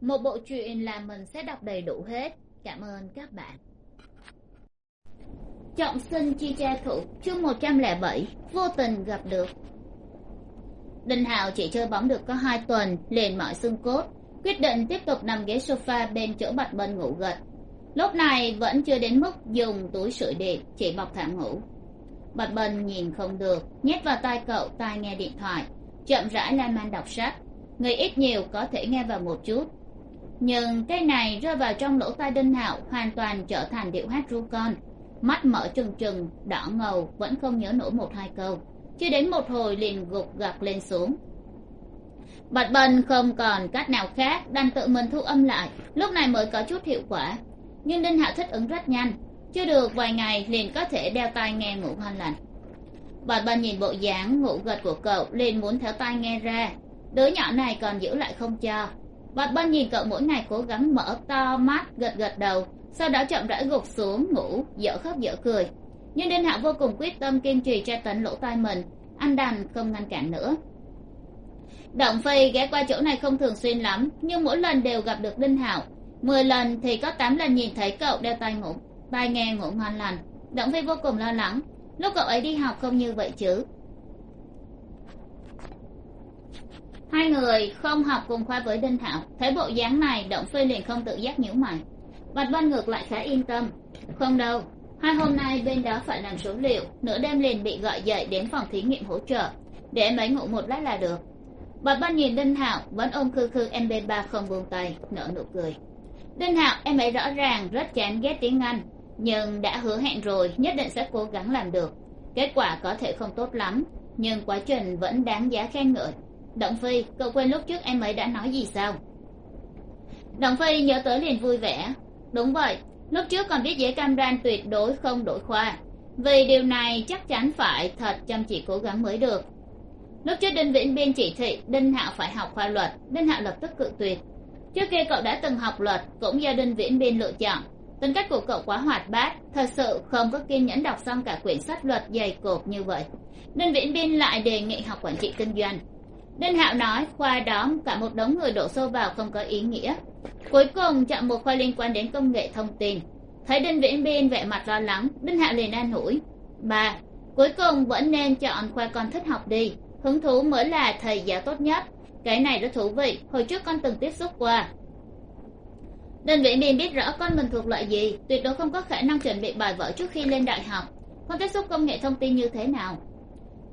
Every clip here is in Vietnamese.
một bộ truyện là mình sẽ đọc đầy đủ hết. Cảm ơn các bạn. Trọng sinh chi tra thủ, chương một trăm lẻ bảy, vô tình gặp được. Đinh hào chỉ chơi bóng được có hai tuần, liền mỏi xương cốt, quyết định tiếp tục nằm ghế sofa bên chỗ bạch bân ngủ gật. Lúc này vẫn chưa đến mức dùng túi sưởi điện, chỉ bọc thảm ngủ. Bạch bân nhìn không được, nhét vào tai cậu tai nghe điện thoại, chậm rãi lan man đọc sách. Người ít nhiều có thể nghe vào một chút nhưng cái này rơi vào trong lỗ tai đinh hạo, hoàn toàn trở thành điệu hát ru con. Mắt mở trừng trừng, đỏ ngầu, vẫn không nhớ nổi một hai câu. Chưa đến một hồi liền gục gặt lên xuống. Bạch bần không còn cách nào khác, đành tự mình thu âm lại. Lúc này mới có chút hiệu quả. Nhưng đinh hạo thích ứng rất nhanh. Chưa được vài ngày liền có thể đeo tai nghe ngủ ngon lành. Bạch bần nhìn bộ dáng ngủ gật của cậu, liền muốn theo tai nghe ra. Đứa nhỏ này còn giữ lại không cho bọt bân nhìn cậu mỗi ngày cố gắng mở to mắt, gật gật đầu, sau đó chậm rãi gục xuống, ngủ, dở khóc dở cười. Nhưng đinh hạo vô cùng quyết tâm kiên trì tra tấn lỗ tai mình anh đành không ngăn cản nữa. Động phi ghé qua chỗ này không thường xuyên lắm, nhưng mỗi lần đều gặp được đinh hạo. Mười lần thì có tám lần nhìn thấy cậu đeo tai ngủ, tai nghe ngủ ngon lành. Động phi vô cùng lo lắng. Lúc cậu ấy đi học không như vậy chứ? Hai người không học cùng khoa với đinh thảo. Thấy bộ dáng này, động phi liền không tự giác nhíu mày. Bạch văn ngược lại khá yên tâm. Không đâu, hai hôm nay bên đó phải làm số liệu. Nửa đêm liền bị gọi dậy đến phòng thí nghiệm hỗ trợ. Để em ấy ngủ một lát là được. Bạch văn nhìn đinh hạo vẫn ôm khư khư mb ba không buông tay, nở nụ cười. Đinh hạo em ấy rõ ràng rất chán ghét tiếng anh, nhưng đã hứa hẹn rồi, nhất định sẽ cố gắng làm được. Kết quả có thể không tốt lắm, nhưng quá trình vẫn đáng giá khen ngợi động phi, cậu quên lúc trước em ấy đã nói gì sao? Động phi nhớ tới liền vui vẻ. Đúng vậy, lúc trước còn biết giấy cam đoan tuyệt đối không đổi khoa. Vì điều này chắc chắn phải thật chăm chỉ cố gắng mới được. Lúc trước đinh vĩnh biên chỉ thị, đinh hạo phải học khoa luật, đinh hạo lập tức cự tuyệt. Trước kia cậu đã từng học luật, cũng do đinh viễn biên lựa chọn. Tính cách của cậu quá hoạt bát, thật sự không có kiên nhẫn đọc xong cả quyển sách luật dày cộp như vậy. Đinh viễn biên lại đề nghị học quản trị kinh doanh đinh hạo nói khoa đó cả một đống người đổ xô vào không có ý nghĩa. Cuối cùng chọn một khoa liên quan đến công nghệ thông tin. Thấy đinh viễn biên vẻ mặt lo lắng, đinh hạo liền an ủi. Bà cuối cùng vẫn nên chọn khoa con thích học đi. Hứng thú mới là thầy giáo tốt nhất. Cái này rất thú vị, hồi trước con từng tiếp xúc qua. Đinh viễn biên biết rõ con mình thuộc loại gì, tuyệt đối không có khả năng chuẩn bị bài vở trước khi lên đại học. Con tiếp xúc công nghệ thông tin như thế nào?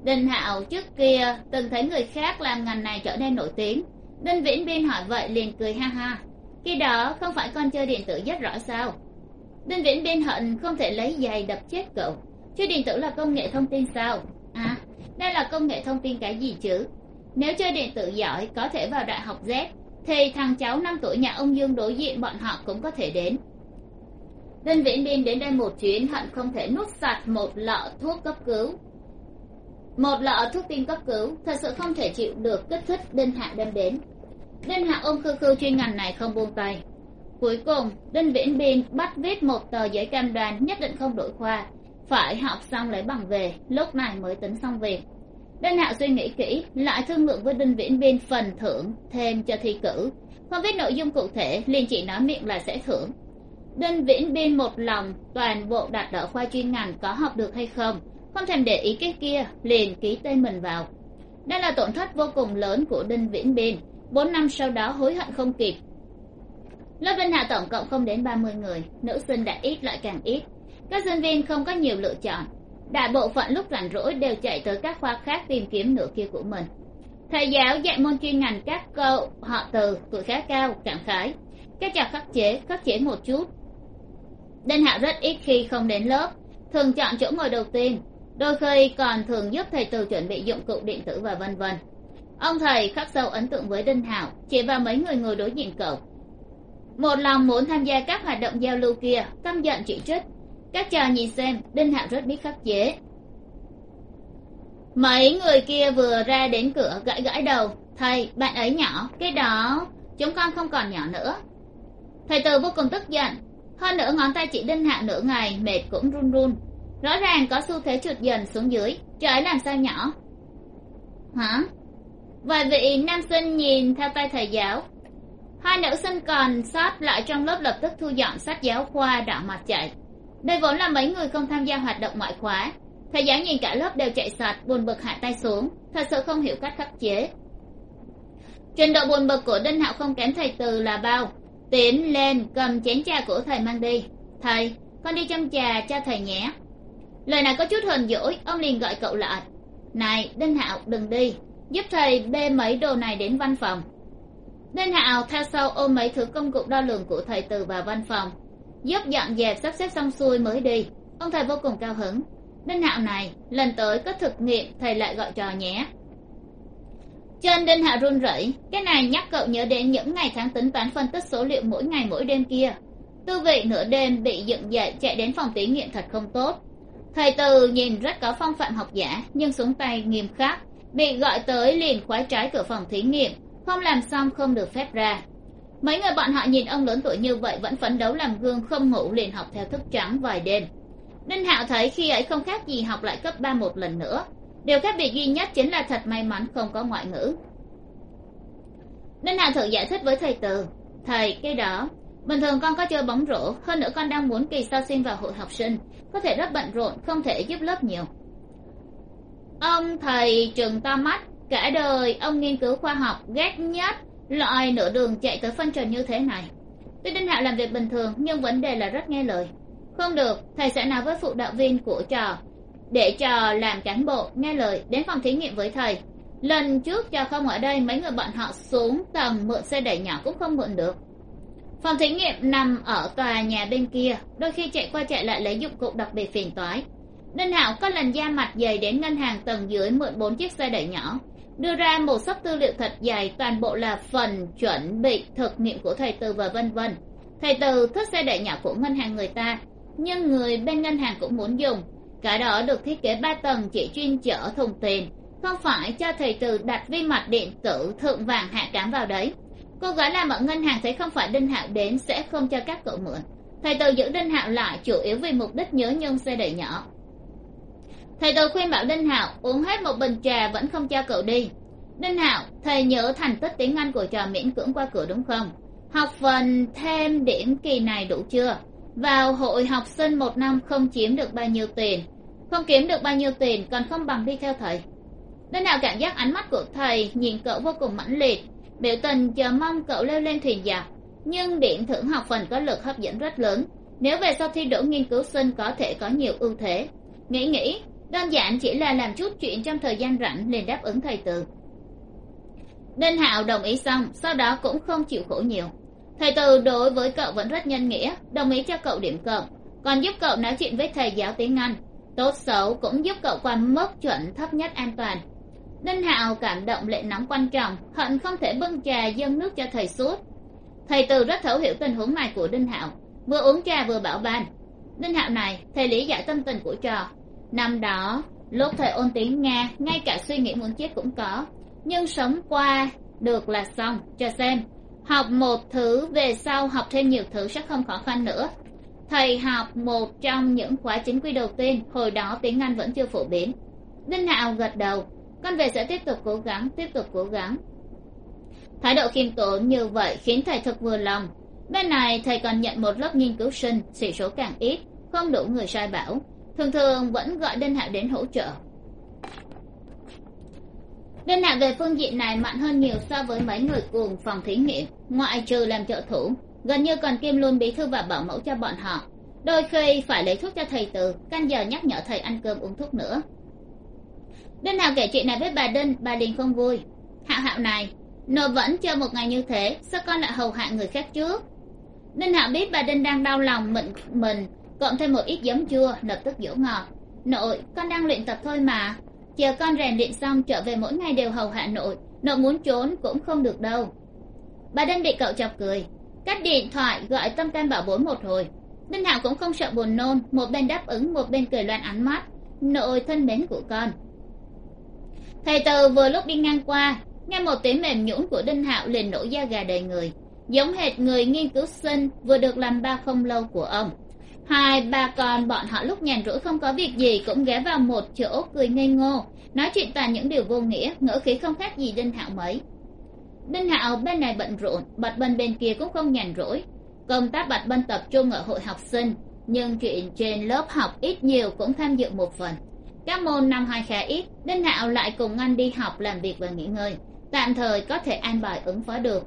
Đinh hạo trước kia từng thấy người khác làm ngành này trở nên nổi tiếng. Đinh viễn biên hỏi vậy liền cười ha ha. Khi đó không phải con chơi điện tử rất rõ sao? Đinh viễn biên hận không thể lấy giày đập chết cậu. Chơi điện tử là công nghệ thông tin sao? À đây là công nghệ thông tin cái gì chứ? Nếu chơi điện tử giỏi, có thể vào đại học z, thì thằng cháu năm tuổi nhà ông dương đối diện bọn họ cũng có thể đến. Đinh viễn biên đến đây một chuyến, hận không thể nuốt sạch một lọ thuốc cấp cứu một là ở thuốc tim cấp cứu, thật sự không thể chịu được kích thích đinh hạ đem đến. Đinh hạ ôm khư khư chuyên ngành này không buông tay. Cuối cùng, đinh viễn biên bắt viết một tờ giấy cam đoan nhất định không đổi khoa. Phải học xong lấy bằng về, lúc này mới tính xong việc. Đinh hạ suy nghĩ kỹ, lại thương lượng với đinh viễn biên phần thưởng, thêm cho thi cử. Không biết nội dung cụ thể, liền chỉ nói miệng là sẽ thưởng. Đinh viễn biên một lòng, toàn bộ đặt ở khoa chuyên ngành có học được hay không? Không thèm để ý cái kia, liền ký tên mình vào. Đây là tổn thất vô cùng lớn của đinh viễn biên bốn năm sau đó hối hận không kịp. Lớp đinh hạ tổng cộng không đến ba mươi người, nữ sinh đã ít lại càng ít. Các sinh viên không có nhiều lựa chọn. Đại bộ phận lúc rảnh rỗi đều chạy tới các khoa khác tìm kiếm nửa kia của mình. Thầy giáo dạy môn chuyên ngành các câu, họ từ, tuổi khá cao cảm khái các trò khắc chế khắc chế một chút. Đinh hạo rất ít khi không đến lớp, thường chọn chỗ ngồi đầu tiên đôi khi còn thường giúp thầy từ chuẩn bị dụng cụ điện tử và vân vân. Ông thầy khắc sâu ấn tượng với đinh hạo, chỉ vào mấy người ngồi đối diện cậu. Một lòng muốn tham gia các hoạt động giao lưu kia, căm giận chỉ trích. Các trò nhìn xem, đinh hạo rất biết khắc chế. Mấy người kia vừa ra đến cửa, gãi gãi đầu. Thầy, bạn ấy nhỏ, cái đó, chúng con không còn nhỏ nữa. Thầy từ vô cùng tức giận. Hơn nữa ngón tay chỉ đinh hạo nửa ngày mệt cũng run run rõ ràng có xu thế trượt dần xuống dưới trời làm sao nhỏ? Hả? Vài vị nam sinh nhìn theo tay thầy giáo. Hai nữ sinh còn sót lại trong lớp lập tức thu dọn sách giáo khoa đỏ mặt chạy. Đây vốn là mấy người không tham gia hoạt động ngoại khóa. Thầy giáo nhìn cả lớp đều chạy sạch buồn bực hạ tay xuống, thật sự không hiểu cách khắc chế. Trình độ buồn bực của đinh hạo không kém thầy từ là bao. Tiến lên cầm chén trà của thầy mang đi. Thầy, con đi chăm trà cho thầy nhé lời này có chút hờn dỗi, ông liền gọi cậu lại. Này, đinh hạo, đừng đi. Giúp thầy bê mấy đồ này đến văn phòng. Đinh hạo theo sau ôm mấy thứ công cụ đo lường của thầy từ vào văn phòng. Giúp dọn dẹp, sắp xếp xong xuôi mới đi. Ông thầy vô cùng cao hứng. Đinh hạo này, lần tới có thực nghiệm, thầy lại gọi trò nhé. Chân đinh hạo run rẩy, cái này nhắc cậu nhớ đến những ngày tháng tính toán phân tích số liệu mỗi ngày mỗi đêm kia. Tư vị nửa đêm bị dựng dậy chạy đến phòng thí nghiệm thật không tốt thầy từ nhìn rất có phong phạm học giả, nhưng xuống tay nghiêm khắc, bị gọi tới liền khóa trái cửa phòng thí nghiệm, không làm xong không được phép ra. Mấy người bọn họ nhìn ông lớn tuổi như vậy vẫn phấn đấu làm gương không ngủ liền học theo thức trắng vài đêm. Đinh hạo thấy khi ấy không khác gì học lại cấp ba một lần nữa. Điều khác biệt duy nhất chính là thật may mắn không có ngoại ngữ. Đinh hạo thử giải thích với thầy từ, thầy, cái đó, bình thường con có chơi bóng rổ, hơn nữa con đang muốn kỳ sau xin vào hội học sinh có thể rất bận rộn, không thể giúp lớp nhiều. Ông thầy trừng to mắt cả đời, ông nghiên cứu khoa học ghét nhất loại nửa đường chạy tới phân trần như thế này. Tuy đinh hạo làm việc bình thường, nhưng vấn đề là rất nghe lời. Không được, thầy sẽ nói với phụ đạo viên của trò, để trò làm cán bộ, nghe lời, đến phòng thí nghiệm với thầy. Lần trước trò không ở đây, mấy người bọn họ xuống tầng mượn xe đẩy nhỏ cũng không mượn được phòng thí nghiệm nằm ở tòa nhà bên kia, đôi khi chạy qua chạy lại lấy dụng cụ đặc biệt phiền toái. Đinh hạo có lần da mặt dày đến ngân hàng tầng dưới mượn bốn chiếc xe đẩy nhỏ, đưa ra một sấp tư liệu thật dài toàn bộ là phần chuẩn bị thực nghiệm của thầy từ và vân vân. Thầy từ thích xe đẩy nhỏ của ngân hàng người ta, nhưng người bên ngân hàng cũng muốn dùng. Cái đó được thiết kế ba tầng chỉ chuyên chở thùng tiền, không phải cho thầy từ đặt vi mạch điện tử thượng vàng hạ cám vào đấy cô gái làm ở ngân hàng thấy không phải đinh hạo đến sẽ không cho các cậu mượn. Thầy từ giữ đinh hạo lại chủ yếu vì mục đích nhớ nhung xe đẩy nhỏ. Thầy từ khuyên bảo đinh hạo uống hết một bình trà vẫn không cho cậu đi. Đinh hạo thầy nhớ thành tích tiếng anh của trò miễn cưỡng qua cửa đúng không? Học phần thêm điểm kỳ này đủ chưa? Vào hội học sinh một năm không chiếm được bao nhiêu tiền. Không kiếm được bao nhiêu tiền còn không bằng đi theo thầy. Đinh hạo cảm giác ánh mắt của thầy nhìn cậu vô cùng mãnh liệt biểu tình chờ mong cậu leo lên thuyền giặc dạ, nhưng điểm thưởng học phần có lực hấp dẫn rất lớn. Nếu về sau thi đỗ nghiên cứu sinh có thể có nhiều ưu thế. Nghĩ nghĩ, đơn giản chỉ là làm chút chuyện trong thời gian rảnh liền đáp ứng thầy từ. Đinh hạo đồng ý xong, sau đó cũng không chịu khổ nhiều. Thầy từ đối với cậu vẫn rất nhân nghĩa, đồng ý cho cậu điểm cộng còn giúp cậu nói chuyện với thầy giáo tiếng anh. Tốt xấu cũng giúp cậu qua mức chuẩn thấp nhất an toàn đinh hạo cảm động lệ nóng quan trọng, hận không thể bưng trà dâng nước cho thầy suốt. Thầy từ rất thấu hiểu tình huống này của đinh hạo, vừa uống trà vừa bảo ban đinh hạo này, thầy lý giải tâm tình của trò. Năm đó, lúc thầy ôn tiếng nga, ngay cả suy nghĩ muốn chết cũng có. Nhưng sống qua được là xong, cho xem. Học một thứ, về sau học thêm nhiều thứ sẽ không khó khăn nữa. Thầy học một trong những khóa chính quy đầu tiên, hồi đó tiếng anh vẫn chưa phổ biến. Đinh hạo gật đầu con về sẽ tiếp tục cố gắng, tiếp tục cố gắng. Thái độ khiêm tốn như vậy khiến thầy thật vừa lòng. Bên này, thầy còn nhận một lớp nghiên cứu sinh, sĩ số càng ít, không đủ người sai bảo. Thường thường vẫn gọi đinh hạo đến hỗ trợ. Đinh hạ về phương diện này mạnh hơn nhiều so với mấy người cùng phòng thí nghiệm, ngoại trừ làm trợ thủ. Gần như còn kim luôn bí thư và bảo mẫu cho bọn họ. Đôi khi phải lấy thuốc cho thầy từ, canh giờ nhắc nhở thầy ăn cơm uống thuốc nữa đinh hạo kể chuyện này với bà đinh, bà liền không vui. Hạo hạo này, nô vẫn chờ một ngày như thế, sao con lại hầu hạ người khác trước? Đinh hạo biết bà đinh đang đau lòng mình mình, cộng thêm một ít giấm chua, lập tức dỗ ngọt. Nội, con đang luyện tập thôi mà. Chờ con rèn luyện xong, trở về mỗi ngày đều hầu hạ nội nội muốn trốn cũng không được đâu. Bà đinh bị cậu chọc cười. Cắt điện thoại gọi tâm can bảo bối một hồi. Đinh hạo cũng không sợ buồn nôn, một bên đáp ứng, một bên cười loan ánh mắt. Nội thân mến của con thầy từ vừa lúc đi ngang qua, nghe một tiếng mềm nhũn của đinh hạo liền nổi da gà đầy người. Giống hệt người nghiên cứu sinh vừa được làm ba không lâu của ông. Hai ba con bọn họ lúc nhàn rỗi không có việc gì cũng ghé vào một chỗ cười ngây ngô, nói chuyện toàn những điều vô nghĩa, ngữ khí không khác gì đinh hạo mấy. Đinh hạo bên này bận rộn bạch bên bên kia cũng không nhàn rỗi. Công tác bạch bên tập trung ở hội học sinh, nhưng chuyện trên lớp học ít nhiều cũng tham dự một phần các môn năm hai khá ít đinh hạo lại cùng anh đi học, làm việc và nghỉ ngơi. Tạm thời có thể an bài ứng phó được.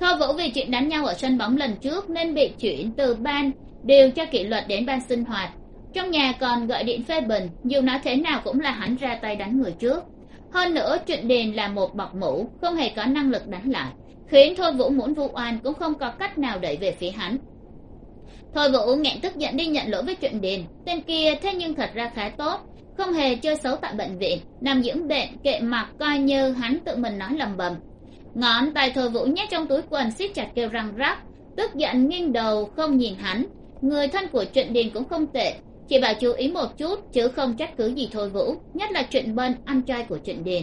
Thôi vũ vì chuyện đánh nhau ở sân bóng lần trước nên bị chuyển từ ban điều cho kỷ luật đến ban sinh hoạt. Trong nhà còn gọi điện phê bình, dù nói thế nào cũng là hắn ra tay đánh người trước. Hơn nữa, chuyện điền là một bọc mũ, không hề có năng lực đánh lại, khiến thôi vũ muốn vu oan cũng không có cách nào đẩy về phía hắn. Thôi vũ nghẹn tức giận đi nhận lỗi với chuyện điền tên kia thế nhưng thật ra khá tốt không hề chơi xấu tại bệnh viện. Nằm dưỡng bệnh kệ mặt coi như hắn tự mình nói lầm bầm. Ngón tay thôi vũ nhét trong túi quần siết chặt kêu răng rắc, tức giận nghiêng đầu không nhìn hắn. Người thân của trịnh điền cũng không tệ, chỉ bảo chú ý một chút chứ không trách cứ gì thôi vũ, nhất là trịnh bân anh trai của trịnh điền.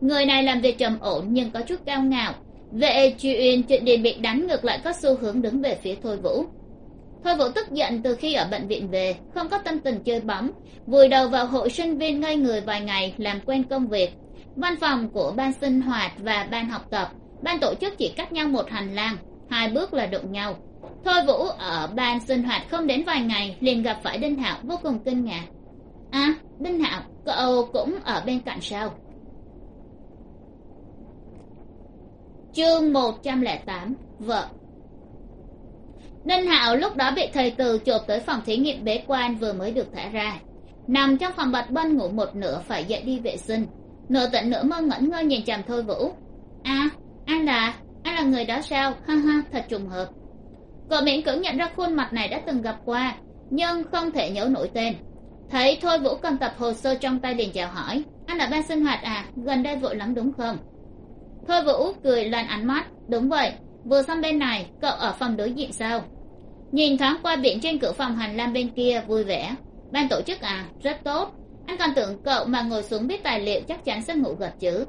Người này làm việc trầm ổn nhưng có chút cao ngạo. Vệ chuyện trịnh điền bị đánh ngược lại có xu hướng đứng về phía thôi vũ thôi vũ tức giận từ khi ở bệnh viện về, không có tâm tình chơi bóng, vùi đầu vào hội sinh viên ngây người vài ngày, làm quen công việc. Văn phòng của ban sinh hoạt và ban học tập, ban tổ chức chỉ cách nhau một hành lang, hai bước là đụng nhau. Thôi vũ ở ban sinh hoạt không đến vài ngày, liền gặp phải đinh hạo vô cùng kinh ngạc. À đinh hạo, cậu cũng ở bên cạnh sao? Chương một trăm lẻ tám, vợ. Ninh hạo lúc đó bị thầy từ chộp tới phòng thí nghiệm bế quan vừa mới được thả ra. Nằm trong phòng bạch bân ngủ một nửa phải dậy đi vệ sinh. Nửa tận nửa mơ ngẩn ngơ nhìn chằm thôi vũ. À anh là anh là người đó sao? Ha ha, thật trùng hợp. Cậu miễn cưỡng nhận ra khuôn mặt này đã từng gặp qua, nhưng không thể nhớ nổi tên. Thấy thôi vũ cầm tập hồ sơ trong tay liền chào hỏi. Anh là ban sinh hoạt à? Gần đây vội lắm đúng không? Thôi vũ cười loan ánh mắt. Đúng vậy vừa xong bên này, cậu ở phòng đối diện sao? Nhìn thoáng qua biển trên cửa phòng hành lang bên kia, vui vẻ. Ban tổ chức à rất tốt. Anh còn tưởng cậu mà ngồi xuống biết tài liệu chắc chắn sẽ ngủ gật chứ.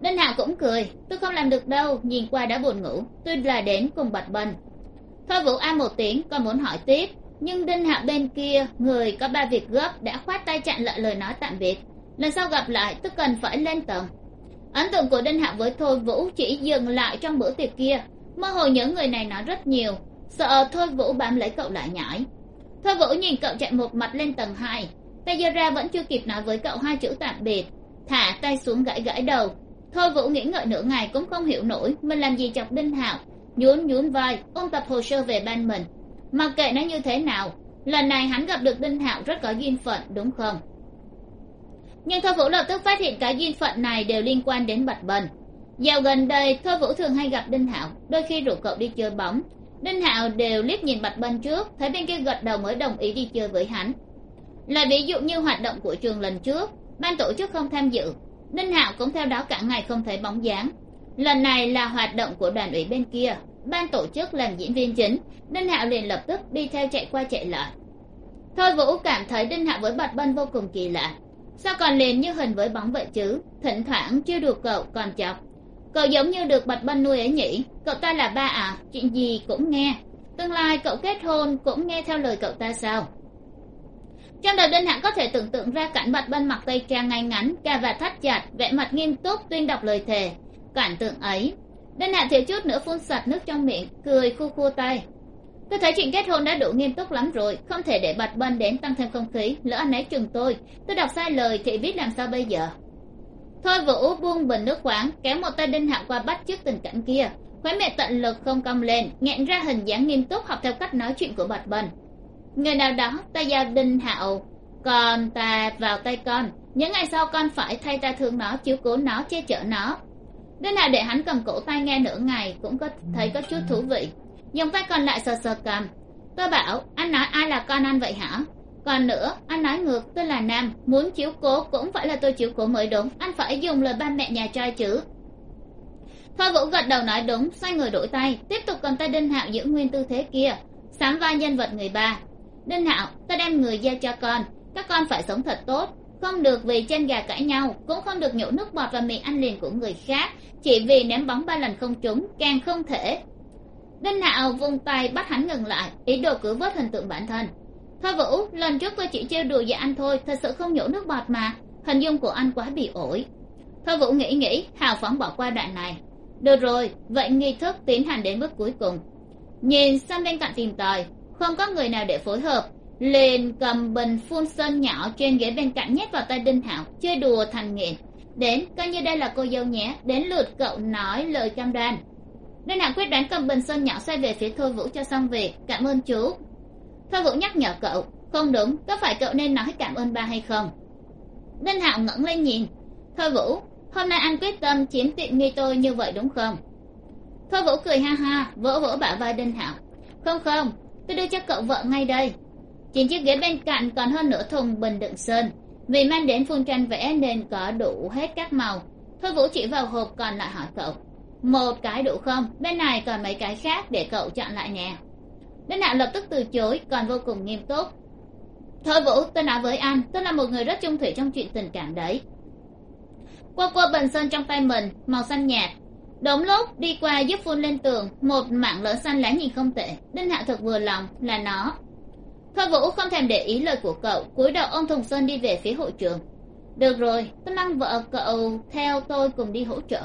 Đinh hạ cũng cười, tôi không làm được đâu, nhìn qua đã buồn ngủ, tôi là đến cùng bạch bần. Thôi vũ a một tiếng còn muốn hỏi tiếp, nhưng đinh hạ bên kia, người có ba việc gấp đã khoát tay chặn lại lời nói tạm biệt. Lần sau gặp lại, tôi cần phải lên tầng ấn tượng của đinh hạo với thôi vũ chỉ dừng lại trong bữa tiệc kia. Mơ hồ nhớ người này nói rất nhiều. Sợ thôi vũ bám lấy cậu lại nhảy thôi vũ nhìn cậu chạy một mặt lên tầng hai. Tay giơ ra vẫn chưa kịp nói với cậu hai chữ tạm biệt. Thả tay xuống gãi gãi đầu. Thôi vũ nghĩ ngợi nửa ngày cũng không hiểu nổi mình làm gì chọc đinh hạo nhún nhún vai ôn tập hồ sơ về ban mình. Mặc kệ nó như thế nào, lần này hắn gặp được đinh hạo rất có duyên phận, đúng không? Nhưng thôi vũ lập tức phát hiện cả duyên phận này đều liên quan đến bạch bần dạo gần đây thôi vũ thường hay gặp đinh hạo. Đôi khi rủ cậu đi chơi bóng. Đinh hạo đều liếc nhìn bạch bân trước, thấy bên kia gật đầu mới đồng ý đi chơi với hắn. Là ví dụ như hoạt động của trường lần trước, ban tổ chức không tham dự. Đinh hạo cũng theo đó cả ngày không thấy bóng dáng. Lần này là hoạt động của đoàn ủy bên kia. Ban tổ chức làm diễn viên chính, đinh hạo liền lập tức đi theo chạy qua chạy lại. Thôi vũ cảm thấy đinh hạo với bạch bân vô cùng kỳ lạ sao còn liền như hình với bóng vậy chứ? Thỉnh thoảng chưa được cậu còn chọc. Cậu giống như được bạch bân nuôi ấy nhỉ? Cậu ta là ba à? Chuyện gì cũng nghe. Tương lai cậu kết hôn cũng nghe theo lời cậu ta sao? Trong đầu đinh hạng có thể tưởng tượng ra cảnh bạch bân mặc tây trang ngay ngắn cà và thắt chặt, vẻ mặt nghiêm túc, tuyên đọc lời thề. Cảnh tượng ấy. Đinh hạng thiếu chút nữa phun sạch nước trong miệng, cười khu khu tay tôi thấy chuyện kết hôn đã đủ nghiêm túc lắm rồi, không thể để bạch bân đến tăng thêm không khí, lỡ anh ấy chừng tôi. Tôi đọc sai lời, thì biết làm sao bây giờ? Thôi vũ buông bình nước khoáng kéo một tay đinh hạo qua bắt trước tình cảnh kia. Khóe miệng tận lực không cong lên, nghẹn ra hình dáng nghiêm túc học theo cách nói chuyện của bạch bần người nào đó, ta giao đinh hạo còn ta vào tay con. Những ngày sau con phải thay ta thương nó, chiếu cố nó, che chở nó. Đinh hạo để hắn cầm cổ tay nghe nửa ngày, cũng có, thấy có chút thú vị dùng tay còn lại sờ sờ cầm. Tôi bảo, anh nói ai là con anh vậy hả? Còn nữa, anh nói ngược, tôi là nam, muốn chiếu cố cũng phải là tôi chiếu cố mới đúng. Anh phải dùng lời ba mẹ nhà trai chứ. Thôi vũ gật đầu nói đúng, xoay người đổi tay, tiếp tục cầm tay đinh hạo giữ nguyên tư thế kia. Sám vai nhân vật người ba. Đinh hạo, ta đem người giao cho con. Các con phải sống thật tốt. Không được vì chân gà cãi nhau, cũng không được nhổ nước bọt vào miệng ăn liền của người khác. Chỉ vì ném bóng ba lần không trúng, càng không thể đinh hạo vung tay bắt hắn ngừng lại, ý đồ cứu vớt hình tượng bản thân. Thôi vũ, lần trước tôi chỉ trêu đùa với anh thôi, thật sự không nhổ nước bọt mà. Hình dung của anh quá bị ổi. Thôi vũ nghĩ nghĩ, hào phóng bỏ qua đoạn này. Được rồi, vậy nghi thức tiến hành đến bước cuối cùng. Nhìn sang bên cạnh tìm tòi, không có người nào để phối hợp. Liền cầm bình phun sơn nhỏ trên ghế bên cạnh nhét vào tay đinh hạo, chơi đùa thành nghiện đến, coi như đây là cô dâu nhé, đến lượt cậu nói lời cam đoan đinh hạo quyết đoán cầm bình sơn nhỏ xoay về phía thôi vũ cho xong việc. Cảm ơn chú. Thôi vũ nhắc nhở cậu, không đúng, có phải cậu nên nói cảm ơn ba hay không? Đinh hạo ngẩng lên nhìn. Thôi vũ, hôm nay anh quyết tâm chiếm tiện nghi tôi như vậy đúng không? Thôi vũ cười ha ha, vỗ vỗ bả vai đinh hạo. Không không, tôi đưa cho cậu vợ ngay đây. Trên chiếc ghế bên cạnh còn hơn nửa thùng bình đựng sơn. Vì mang đến phun tranh vẽ nên có đủ hết các màu. Thôi vũ chỉ vào hộp còn lại hỏi cậu một cái đủ không? Bên này còn mấy cái khác để cậu chọn lại nè. Đinh hạo lập tức từ chối, còn vô cùng nghiêm túc. Thôi vũ, tôi nói với anh, tôi là một người rất trung thủy trong chuyện tình cảm đấy. Qua qua bình sơn trong tay mình, màu xanh nhạt. Đống lúc đi qua giúp phun lên tường, một mảng lỡ xanh lá nhìn không tệ. Đinh hạ thật vừa lòng, là nó. Thôi vũ, không thèm để ý lời của cậu, cúi đầu ông thùng sơn đi về phía hội trường. Được rồi, tôi mang vợ cậu theo tôi cùng đi hỗ trợ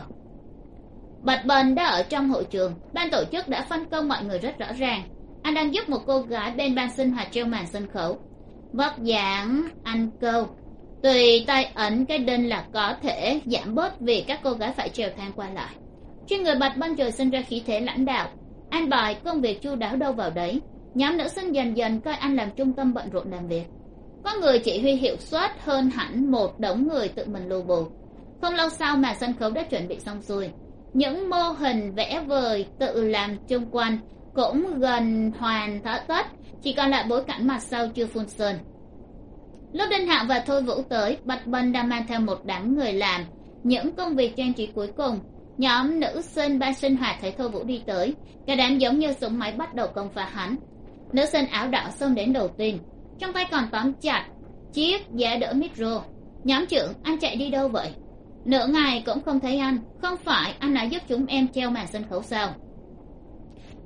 bạch bần đã ở trong hội trường. Ban tổ chức đã phân công mọi người rất rõ ràng. Anh đang giúp một cô gái bên ban sinh hoạt treo màn sân khấu. Vóc dáng, anh câu. Tùy tay ấn, cái đinh là có thể giảm bớt vì các cô gái phải trèo thang qua lại. Trên người bạch bân trời sinh ra khí thế lãnh đạo. Anh bài công việc chu đáo đâu vào đấy. Nhóm nữ sinh dần dần coi anh làm trung tâm bận rộn làm việc. Có người chỉ huy hiệu suất hơn hẳn một đống người tự mình lù bù. Không lâu sau mà sân khấu đã chuẩn bị xong xuôi những mô hình vẽ vời tự làm chung quanh cũng gần hoàn tất chỉ còn lại bối cảnh mặt sau chưa phun sơn. Lúc đinh hạo và thôi vũ tới, bạch bân đang mang theo một đám người làm những công việc trang trí cuối cùng. Nhóm nữ sinh ban sinh hoạt thấy thôi vũ đi tới, cả đám giống như súng máy bắt đầu công phá hắn. Nữ sinh áo đỏ xông đến đầu tiên, trong tay còn tóm chặt chiếc giá đỡ micro. Nhóm trưởng, anh chạy đi đâu vậy? Nửa ngày cũng không thấy anh. Không phải anh đã giúp chúng em treo màn sân khấu sao?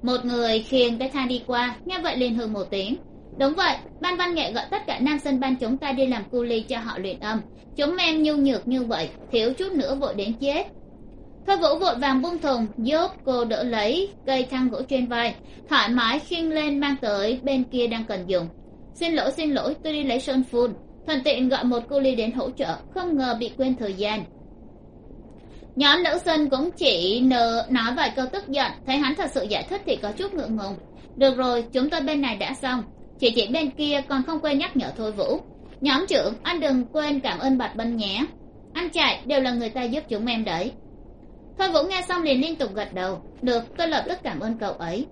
Một người khiêng cái thang đi qua, nghe vậy liền hừ một tiếng. Đúng vậy, ban văn nghệ gọi tất cả nam sân ban chúng ta đi làm cu ly cho họ luyện âm. Chúng em nhu nhược như vậy, thiếu chút nữa vội đến chết. Thôi vũ vội vàng buông thùng, giúp cô đỡ lấy cây thang gỗ trên vai. Thoải mái khiêng lên mang tới bên kia đang cần dùng. Xin lỗi xin lỗi, tôi đi lấy sơn phun. Thuận tiện gọi một cô ly đến hỗ trợ, không ngờ bị quên thời gian nhóm nữ sinh cũng chỉ nờ, nói vài câu tức giận. Thấy hắn thật sự giải thích thì có chút ngượng ngùng. Được rồi, chúng tôi bên này đã xong. Chỉ chỉ bên kia còn không quên nhắc nhở thôi vũ. Nhóm trưởng, anh đừng quên cảm ơn bạch bân nhé. Anh chạy, đều là người ta giúp chúng em đấy. Thôi vũ nghe xong liền liên tục gật đầu. Được, tôi lập tức cảm ơn cậu ấy.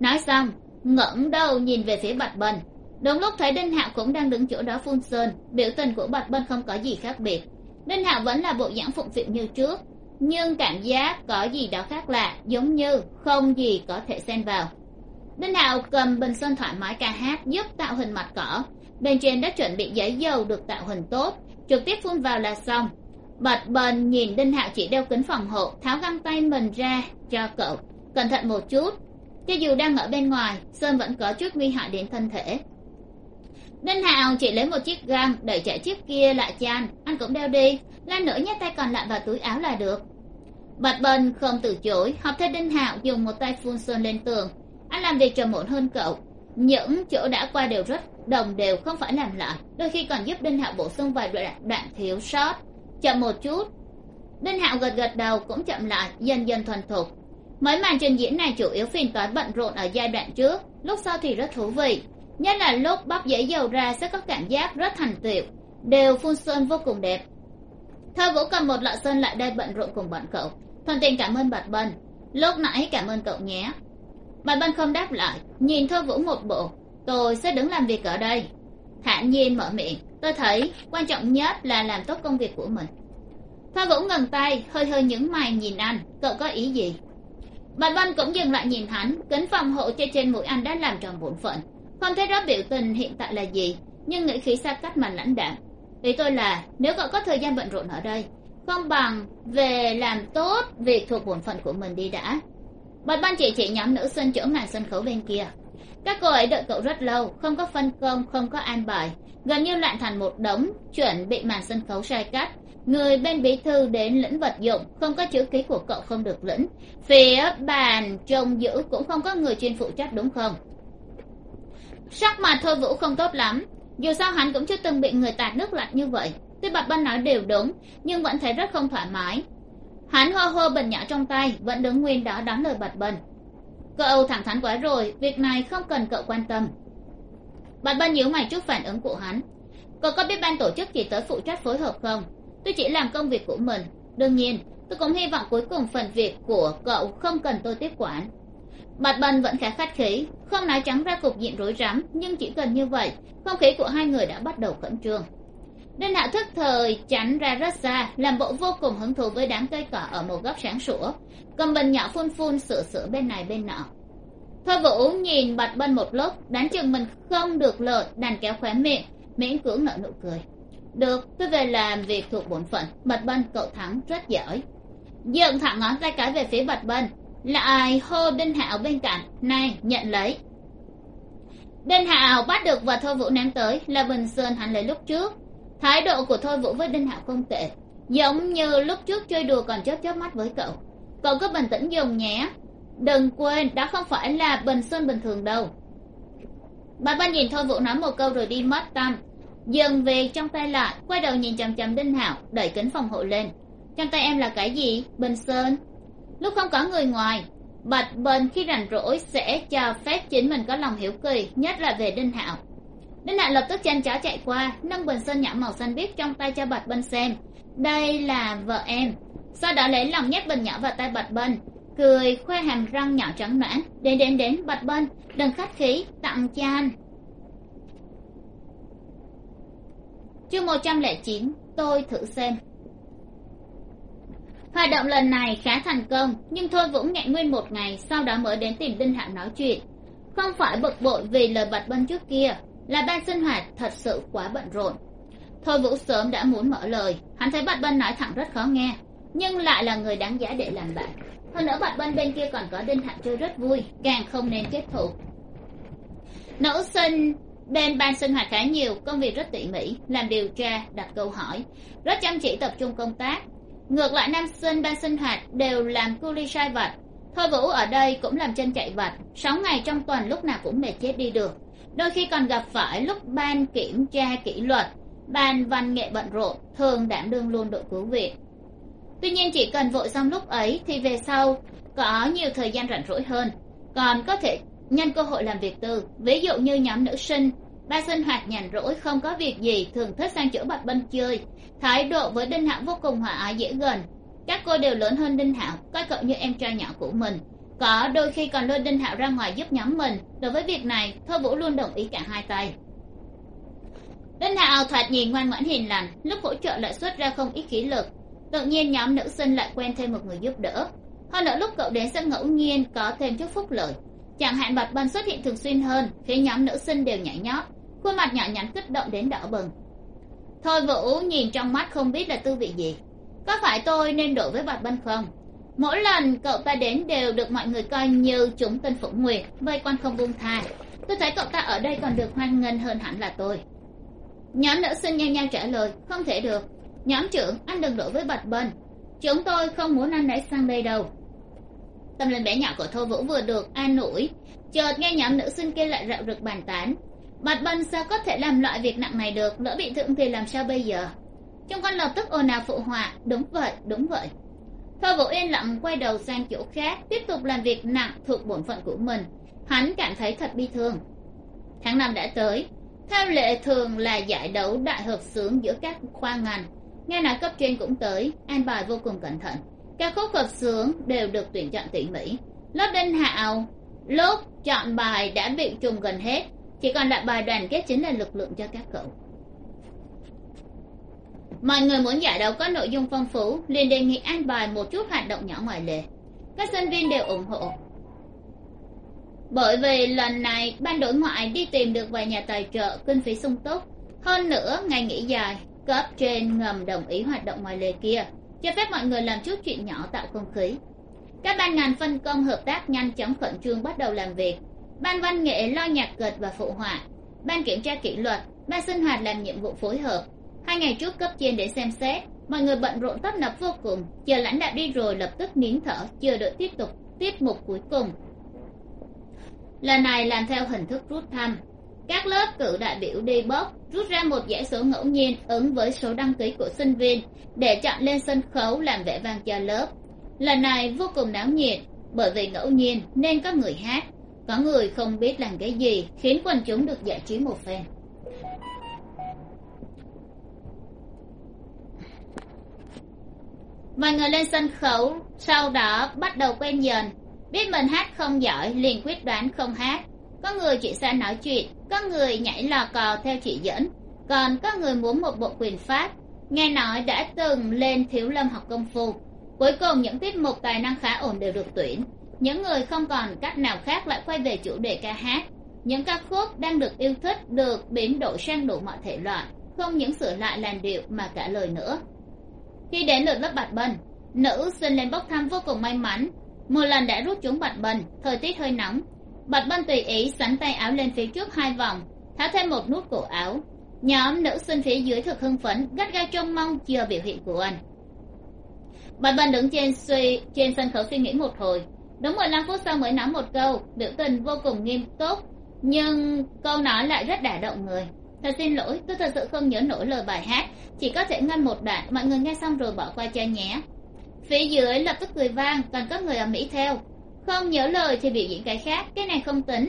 Nói xong, ngẩng đầu nhìn về phía bạch bân. Đúng lúc thấy đinh hạo cũng đang đứng chỗ đó phun sơn, biểu tình của bạch bân không có gì khác biệt. Đinh hạo vẫn là bộ dạng phụng phịu như trước nhưng cảm giác có gì đó khác lạ, giống như không gì có thể xen vào. Đinh hạo cầm bình sơn thoải mái ca hát giúp tạo hình mặt cỏ. Bên trên đã chuẩn bị giấy dầu được tạo hình tốt. Trực tiếp phun vào là xong. Bật bần nhìn đinh hạo chỉ đeo kính phòng hộ, tháo găng tay mình ra cho cậu. Cẩn thận một chút. Cho dù đang ở bên ngoài, sơn vẫn có chút nguy hại đến thân thể đinh hạo chỉ lấy một chiếc găng đẩy chạy chiếc kia lại chan anh anh cũng đeo đi lan nữa nhét tay còn lại vào túi áo là được. Bạch bần không từ chối học theo đinh hạo dùng một tay phun sơn lên tường. Anh làm việc trầm ổn hơn cậu. Những chỗ đã qua đều rất đồng đều không phải làm lại đôi khi còn giúp đinh hạo bổ sung vài đoạn, đoạn thiếu sót. Chậm một chút đinh hạo gật gật đầu cũng chậm lại dần dần thuần thục. Mấy màn trình diễn này chủ yếu phiền toái bận rộn ở giai đoạn trước lúc sau thì rất thú vị nhất là lúc bắp giấy dầu ra sẽ có cảm giác rất thành tiệu đều phun sơn vô cùng đẹp. Thơ vũ cầm một lọ sơn lại đây bận rộn cùng bọn cậu. Thuận tiện cảm ơn bạch bân. Lúc nãy cảm ơn cậu nhé. Bạch bân không đáp lại. Nhìn thơ vũ một bộ. Tôi sẽ đứng làm việc ở đây. Thản nhiên mở miệng. Tôi thấy quan trọng nhất là làm tốt công việc của mình. Thơ vũ ngừng tay, hơi hơi nhướng mày nhìn anh. Cậu có ý gì? Bạch bân cũng dừng lại nhìn hắn, kính phòng hộ cho trên mũi anh đã làm tròn bổn phận không thấy rõ biểu tình hiện tại là gì? Nhưng nghĩ khí xa cách mà lãnh đạm. Ý tôi là, nếu cậu có thời gian bận rộn ở đây, không bằng về làm tốt việc thuộc bổn phận của mình đi đã. Bạch ban chỉ chỉ nhóm nữ sinh chỗ màn sân khấu bên kia. Các cô ấy đợi cậu rất lâu, không có phân công, không có an bài. Gần như loạn thành một đống, chuẩn bị màn sân khấu sai cắt người bên bí thư đến lĩnh vật dụng, không có chữ ký của cậu không được lĩnh. Phía bàn trông giữ cũng không có người chuyên phụ trách đúng không? Sắc mặt thôi vũ không tốt lắm. Dù sao hắn cũng chưa từng bị người tạt nước lạnh như vậy. Tuy bạch bân nói đều đúng, nhưng vẫn thấy rất không thoải mái. Hắn hơ hơ bình nhỏ trong tay, vẫn đứng nguyên đó đón lời bạch bân. Cậu thẳng thắn quá rồi, việc này không cần cậu quan tâm. Bạch bân nhíu mày trước phản ứng của hắn. Cậu có biết ban tổ chức chỉ tới phụ trách phối hợp không? Tôi chỉ làm công việc của mình. Đương nhiên, tôi cũng hy vọng cuối cùng phần việc của cậu không cần tôi tiếp quản bạch bân vẫn khá khách khí, không nói trắng ra cục diện rối rắm, nhưng chỉ cần như vậy, không khí của hai người đã bắt đầu khẩn trương. Đinh hạo thức thời tránh ra rất xa, làm bộ vô cùng hứng thú với đám cây cỏ ở một góc sáng sủa. Cầm bình nhỏ phun phun sửa sửa bên này bên nọ. Thôi vũ nhìn bạch bân một lúc đánh chừng mình không được lợi đành kéo khóe miệng, miễn cưỡng nở nụ cười. Được, tôi về làm việc thuộc bổn phận, bạch bân cậu thắng, rất giỏi. Dựng thẳng ngón tay cái về phía bạch bân lại hô đinh hạo bên cạnh? Này, nhận lấy. Đinh hạo bắt được và thôi vũ ném tới, là bình sơn hắn lấy lúc trước. Thái độ của thôi vũ với đinh hạo không tệ, giống như lúc trước chơi đùa còn chớp chớp mắt với cậu. Cậu cứ bình tĩnh dùng nhé. Đừng quên, đó không phải là bình sơn bình thường đâu. Bà ban nhìn thôi vũ nói một câu rồi đi mất tâm. Dừng về trong tay lại, quay đầu nhìn chằm chằm đinh hạo đẩy kính phòng hộ lên. Trong tay em là cái gì? Bình sơn lúc không có người ngoài, bạch bần khi rảnh rỗi sẽ cho phép chính mình có lòng hiếu kỳ, nhất là về đinh hạo. Đinh hạo lập tức chăn chó chạy qua, nâng bình sơn nhỏ màu xanh biếc trong tay cho bạch bân xem. Đây là vợ em. Sau đó lấy lòng nhét bình nhỏ vào tay bạch bân cười khoe hàm răng nhỏ trắng nõn. Đến đến đến, bạch bân đừng khách khí, tặng cho anh. Chương một trăm lẻ chín, tôi thử xem hoạt động lần này khá thành công, nhưng thôi vũ nghẹn nguyên một ngày, sau đó mới đến tìm đinh hạo nói chuyện. Không phải bực bội vì lời bạch bân trước kia, là ban sinh hoạt thật sự quá bận rộn. Thôi vũ sớm đã muốn mở lời, hắn thấy bạch bân nói thẳng rất khó nghe, nhưng lại là người đáng giá để làm bạn. Hơn nữa bạch bân bên kia còn có đinh hạo chơi rất vui, càng không nên kết thúc. nữ sinh bên ban sinh hoạt khá nhiều, công việc rất tỉ mỉ, làm điều tra, đặt câu hỏi, rất chăm chỉ tập trung công tác ngược lại nam sinh ban sinh hoạt đều làm cu ly sai vặt. Thôi vũ ở đây cũng làm chân chạy vặt. Sáu ngày trong tuần lúc nào cũng mệt chết đi được. Đôi khi còn gặp phải lúc ban kiểm tra kỷ luật, ban văn nghệ bận rộn thường đảm đương luôn đội cứu viện. Tuy nhiên chỉ cần vội xong lúc ấy thì về sau có nhiều thời gian rảnh rỗi hơn. Còn có thể nhân cơ hội làm việc tư ví dụ như nhóm nữ sinh ba sinh hoạt nhàn rỗi không có việc gì, thường thích sang chỗ bạch bân chơi. Thái độ với đinh hạo vô cùng hòa ái dễ gần. Các cô đều lớn hơn đinh hạo, coi cậu như em trai nhỏ của mình. Có đôi khi còn lôi đinh hạo ra ngoài giúp nhóm mình. Đối với việc này thôi vũ luôn đồng ý cả hai tay. Đinh hạo thoạt nhìn ngoan ngoãn hiền lành, lúc hỗ trợ lại xuất ra không ít khí lực. Tự nhiên nhóm nữ sinh lại quen thêm một người giúp đỡ. Hơn nữa lúc cậu đến sẽ ngẫu nhiên, có thêm chút phúc lợi chẳng hạn bạch bân xuất hiện thường xuyên hơn, khiến nhóm nữ sinh đều nhảy nhót, khuôn mặt nhỏ nhắn kích động đến đỏ bừng. Thôi vũ nhìn trong mắt không biết là tư vị gì. Có phải tôi nên đổi với bạch bân không? Mỗi lần cậu ta đến đều được mọi người coi như chúng tên phụng nguyệt, vây quanh không buông tha. Tôi thấy cậu ta ở đây còn được hoan nghênh hơn hẳn là tôi. Nhóm nữ sinh nhau nhau trả lời, không thể được. Nhóm trưởng, anh đừng đổi với bạch bân chúng tôi không muốn anh ấy sang đây đâu tâm linh bé nhỏ của thô vũ vừa được an ủi. Chợt nghe nhóm nữ sinh kia lại rạo rực bàn tán. Mặt bân sao có thể làm loại việc nặng này được, lỡ bị thương thì làm sao bây giờ? Chúng con lập tức ồn ào phụ họa. Đúng vậy đúng vậy. Thôi vũ yên lặng quay đầu sang chỗ khác, tiếp tục làm việc nặng thuộc bổn phận của mình. Hắn cảm thấy thật bi thương. Tháng năm đã tới. Theo lệ thường là giải đấu đại hợp xướng giữa các khoa ngành. Nghe nói cấp trên cũng tới. An bài vô cùng cẩn thận các khúc hợp sướng đều được tuyển chọn tỉ mỉ. Lớp đinh hạo lúc chọn bài đã bị trùng gần hết. Chỉ còn lại bài đoàn kết chính là lực lượng cho các cậu. Mọi người muốn giải đấu có nội dung phong phú, liền đề nghị an bài một chút hoạt động nhỏ ngoài lề. Các sinh viên đều ủng hộ. Bởi vì lần này, ban đối ngoại đi tìm được vài nhà tài trợ, kinh phí sung túc. Hơn nữa, ngày nghỉ dài, cấp trên ngầm đồng ý hoạt động ngoài lề kia cho phép mọi người làm chút chuyện nhỏ tạo không khí. Các ban ngành phân công hợp tác nhanh chóng khẩn trương bắt đầu làm việc. Ban văn nghệ lo nhạc kịch và phụ họa. Ban kiểm tra kỷ luật, ban sinh hoạt làm nhiệm vụ phối hợp. Hai ngày trước cấp trên để xem xét, mọi người bận rộn tấp nập vô cùng. Chờ lãnh đạo đi rồi lập tức nín thở, chờ đợi tiếp tục, tiết mục cuối cùng. Lần này làm theo hình thức rút thăm các lớp cử đại biểu đi bốc rút ra một dãy số ngẫu nhiên ứng với số đăng ký của sinh viên, để chọn lên sân khấu làm vẻ vang cho lớp. Lần này vô cùng náo nhiệt, bởi vì ngẫu nhiên nên có người hát, có người không biết làm cái gì, khiến quần chúng được giải trí một phen. Mọi người lên sân khấu sau đó bắt đầu quen dần. Biết mình hát không giỏi liền quyết đoán không hát có người chỉ sang nói chuyện có người nhảy lò cò theo chỉ dẫn. Còn có người muốn một bộ quyền pháp. Nghe nói đã từng lên thiếu lâm học công phu. Cuối cùng những tiết mục tài năng khá ổn đều được tuyển. Những người không còn cách nào khác lại quay về chủ đề ca hát. Những ca khúc đang được yêu thích được biến đổi sang đủ mọi thể loại không những sửa lại làn điệu mà cả lời nữa. Khi đến lượt lớp bạch bần, nữ sinh lên bốc thăm vô cùng may mắn. Một lần đã rút chúng bạch bần, thời tiết hơi nóng bạch bân tùy ý sắn tay áo lên phía trước hai vòng tháo thêm một nút cổ áo. Nhóm nữ sinh phía dưới thực hưng phấn, gắt gao trông mong chờ biểu hiện của anh. Bạch bân đứng trên suy, trên sân khấu suy nghĩ một hồi. Đúng mười lăm phút sau mới nói một câu, biểu tình vô cùng nghiêm túc, nhưng câu nói lại rất đả động người. Thật xin lỗi, tôi thật sự không nhớ nổi lời bài hát, chỉ có thể ngăn một đoạn, mọi người nghe xong rồi bỏ qua cho nhé. Phía dưới lập tức cười vang, còn có người ở mỹ theo không nhớ lời thì biểu diễn cái khác, cái này không tính.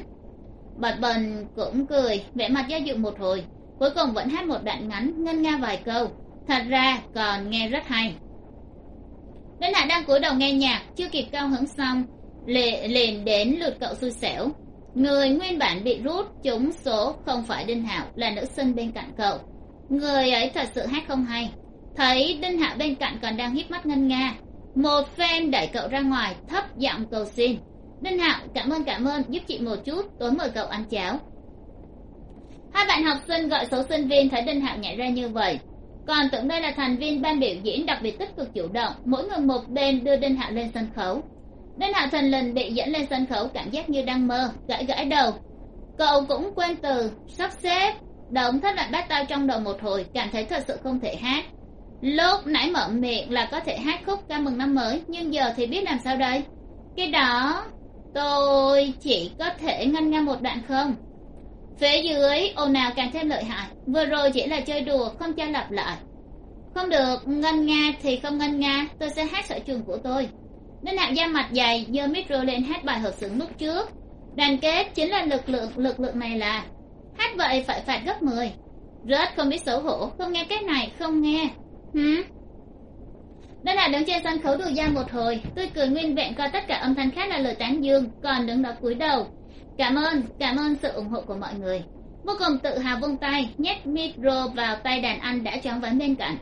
Bật bần cũng cười, vẻ mặt do dự một hồi, cuối cùng vẫn hát một đoạn ngắn, ngân nga vài câu. Thật ra còn nghe rất hay. Đến hạ đang cúi đầu nghe nhạc, chưa kịp cao hứng xong liền đến lượt cậu xui xẻo. Người nguyên bản bị rút, trúng số không phải đinh hạo, là nữ sinh bên cạnh cậu. Người ấy thật sự hát không hay. Thấy đinh hạo bên cạnh còn đang hít mắt ngân nga một phen đẩy cậu ra ngoài, thấp giọng cầu xin. Đinh hạo, cảm ơn cảm ơn, giúp chị một chút, tối mời cậu ăn cháo. Hai bạn học sinh gọi số sinh viên thấy đinh hạo nhảy ra như vậy. Còn tưởng đây là thành viên ban biểu diễn đặc biệt tích cực chủ động, mỗi người một bên đưa đinh hạo lên sân khấu. Đinh hạo thần lần bị dẫn lên sân khấu, cảm giác như đang mơ, gãi gãi đầu. Cậu cũng quên từ, sắp xếp đống thất loạn bát tao trong đầu một hồi, cảm thấy thật sự không thể hát lúc nãy mở miệng là có thể hát khúc ca mừng năm mới, nhưng giờ thì biết làm sao đây? Cái đó, tôi chỉ có thể ngăn ngang một đoạn không? Phía dưới, ồn ào càng thêm lợi hại. Vừa rồi chỉ là chơi đùa, không cho lặp lại. Không được, ngân nga thì không ngân nga, tôi sẽ hát sở trường của tôi. Nên hạng da mặt dày, giơ micro lên hát bài hợp xướng lúc trước. Đoàn kết chính là lực lượng lực lượng này là. Hát vậy phải phạt gấp mười. Rất không biết xấu hổ, không nghe cái này, không nghe hả đơn hạ đứng trên sân khấu đùa ra một hồi. Tôi cười nguyên vẹn coi tất cả âm thanh khác là lời tán dương, còn đứng đó cúi đầu. Cảm ơn cảm ơn sự ủng hộ của mọi người. Vô cùng tự hào vung tay, nhét micro vào tay đàn anh đã choáng ván bên cạnh.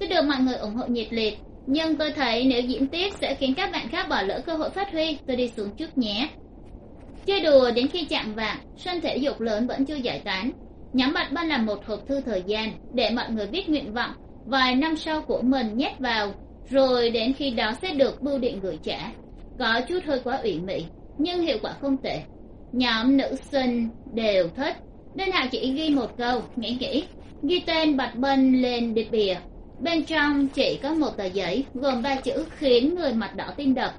Tôi được mọi người ủng hộ nhiệt liệt, nhưng tôi thấy nếu diễn tiếp sẽ khiến các bạn khác bỏ lỡ cơ hội phát huy, tôi đi xuống trước nhé. Chơi đùa đến khi chạm vạng, sân thể dục lớn vẫn chưa giải tán. Nhóm mặt ban làm một hộp thư thời gian để mọi người viết nguyện vọng vài năm sau của mình nhét vào, rồi đến khi đó sẽ được bưu điện gửi trả. Có chút hơi quá ủy mị, nhưng hiệu quả không tệ. Nhóm nữ sinh đều thích. Nên hạ chỉ ghi một câu nghĩ nghĩ ghi tên bạch bân lên điệp bìa. Bên trong chỉ có một tờ giấy, gồm ba chữ khiến người mặt đỏ tim đập.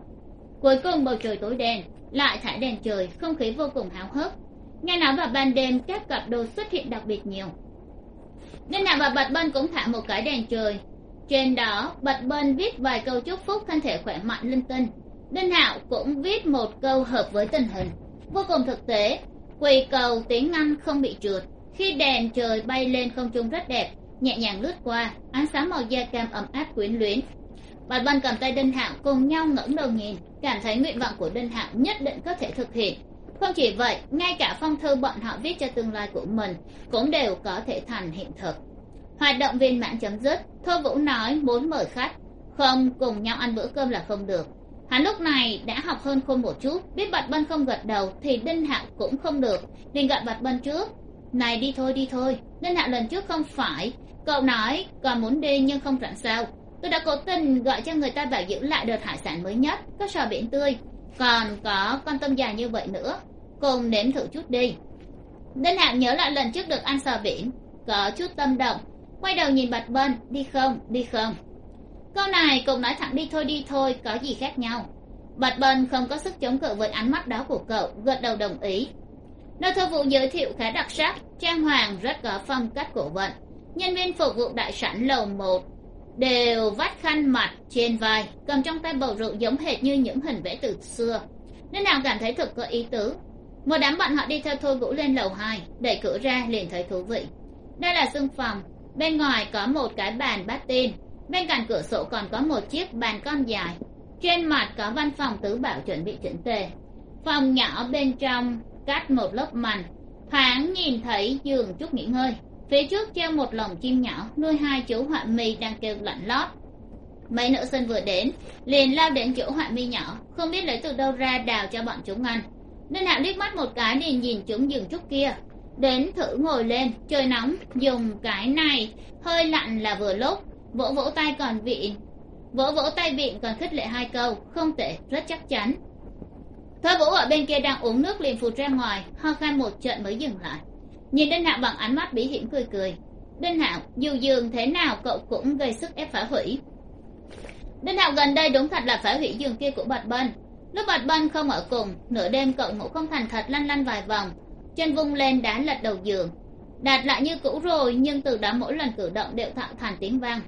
Cuối cùng bầu trời tối đen, lại thải đèn trời, không khí vô cùng háo hức. Nghe nói vào ban đêm, các cặp đôi xuất hiện đặc biệt nhiều nên nào và bạch bân cũng thả một cái đèn trời. Trên đó bạch bân viết vài câu chúc phúc thân thể khỏe mạnh linh tinh. Đinh hạo cũng viết một câu hợp với tình hình. Vô cùng thực tế, quỳ cầu tiếng anh không bị trượt. Khi đèn trời bay lên không trung rất đẹp, nhẹ nhàng lướt qua, ánh sáng màu da cam ấm áp quyến luyến. Bạch bân cầm tay đinh hạo cùng nhau ngẩng đầu nhìn, cảm thấy nguyện vọng của đinh hạo nhất định có thể thực hiện không chỉ vậy, ngay cả phong thư bọn họ viết cho tương lai của mình cũng đều có thể thành hiện thực. Hoạt động viên mãn chấm dứt thôi vũ nói muốn mời khách, không cùng nhau ăn bữa cơm là không được. Hắn lúc này đã học hơn khôn một chút, biết bạch bân không gật đầu thì đinh hạo cũng không được, liền gọi bạch bân trước. Này đi thôi đi thôi, đinh hạo lần trước không phải, cậu nói còn muốn đi nhưng không rảnh sao. Tôi đã cố tình gọi cho người ta bảo giữ lại đợt hải sản mới nhất, có sò biển tươi còn có con tôm dài như vậy nữa, cùng nếm thử chút đi. Đinh hạo nhớ lại lần trước được ăn sò biển, có chút tâm động, quay đầu nhìn bạch bân, đi không đi không. Câu này cùng nói thẳng đi thôi đi thôi, có gì khác nhau. Bạch bân không có sức chống cự với ánh mắt đó của cậu, gật đầu đồng ý. Nơi thơ vụ giới thiệu khá đặc sắc, trang hoàng rất có phong cách cổ vận. Nhân viên phục vụ đại sảnh lầu một đều vắt khăn mặt trên vai, cầm trong tay bầu rượu giống hệt như những hình vẽ từ xưa. Nên nào cảm thấy thực có ý tứ, một đám bạn họ đi theo thôi vũ lên lầu hai, đẩy cửa ra liền thấy thú vị. Đây là xương phòng, bên ngoài có một cái bàn bát tin bên cạnh cửa sổ còn có một chiếc bàn con dài. Trên mặt có văn phòng tứ bảo chuẩn bị chỉnh tề. Phòng nhỏ bên trong cắt một lớp màn, thoáng nhìn thấy giường chút nghỉ ngơi phía trước treo một lồng chim nhỏ, nuôi hai chú họa mi đang kêu lạnh lót. Mấy nữ sinh vừa đến, liền lao đến chỗ họa mi nhỏ, không biết lấy từ đâu ra đào cho bọn chúng ăn. Nên hạ liếc mắt một cái liền nhìn chúng dừng chút kia. Đến thử ngồi lên, trời nóng, dùng cái này, hơi lạnh là vừa lúc. Vỗ vỗ tay còn vị vỗ vỗ tay vịn còn khích lệ hai câu, không tệ, rất chắc chắn. Thôi vũ ở bên kia đang uống nước liền phụt ra ngoài, ho khan một trận mới dừng lại nhìn đinh hạo bằng ánh mắt bí hiểm cười cười. Đinh hạo, dù giường thế nào cậu cũng gây sức ép phá hủy. Đinh hạo gần đây đúng thật là phá hủy giường kia của bạch bân. Lúc bạch bân không ở cùng, nửa đêm cậu ngủ không thành thật lăn lăn vài vòng, chân vung lên đá lật đầu giường. Đạt lại như cũ rồi, nhưng từ đó mỗi lần cử động đều tạo thành tiếng vang.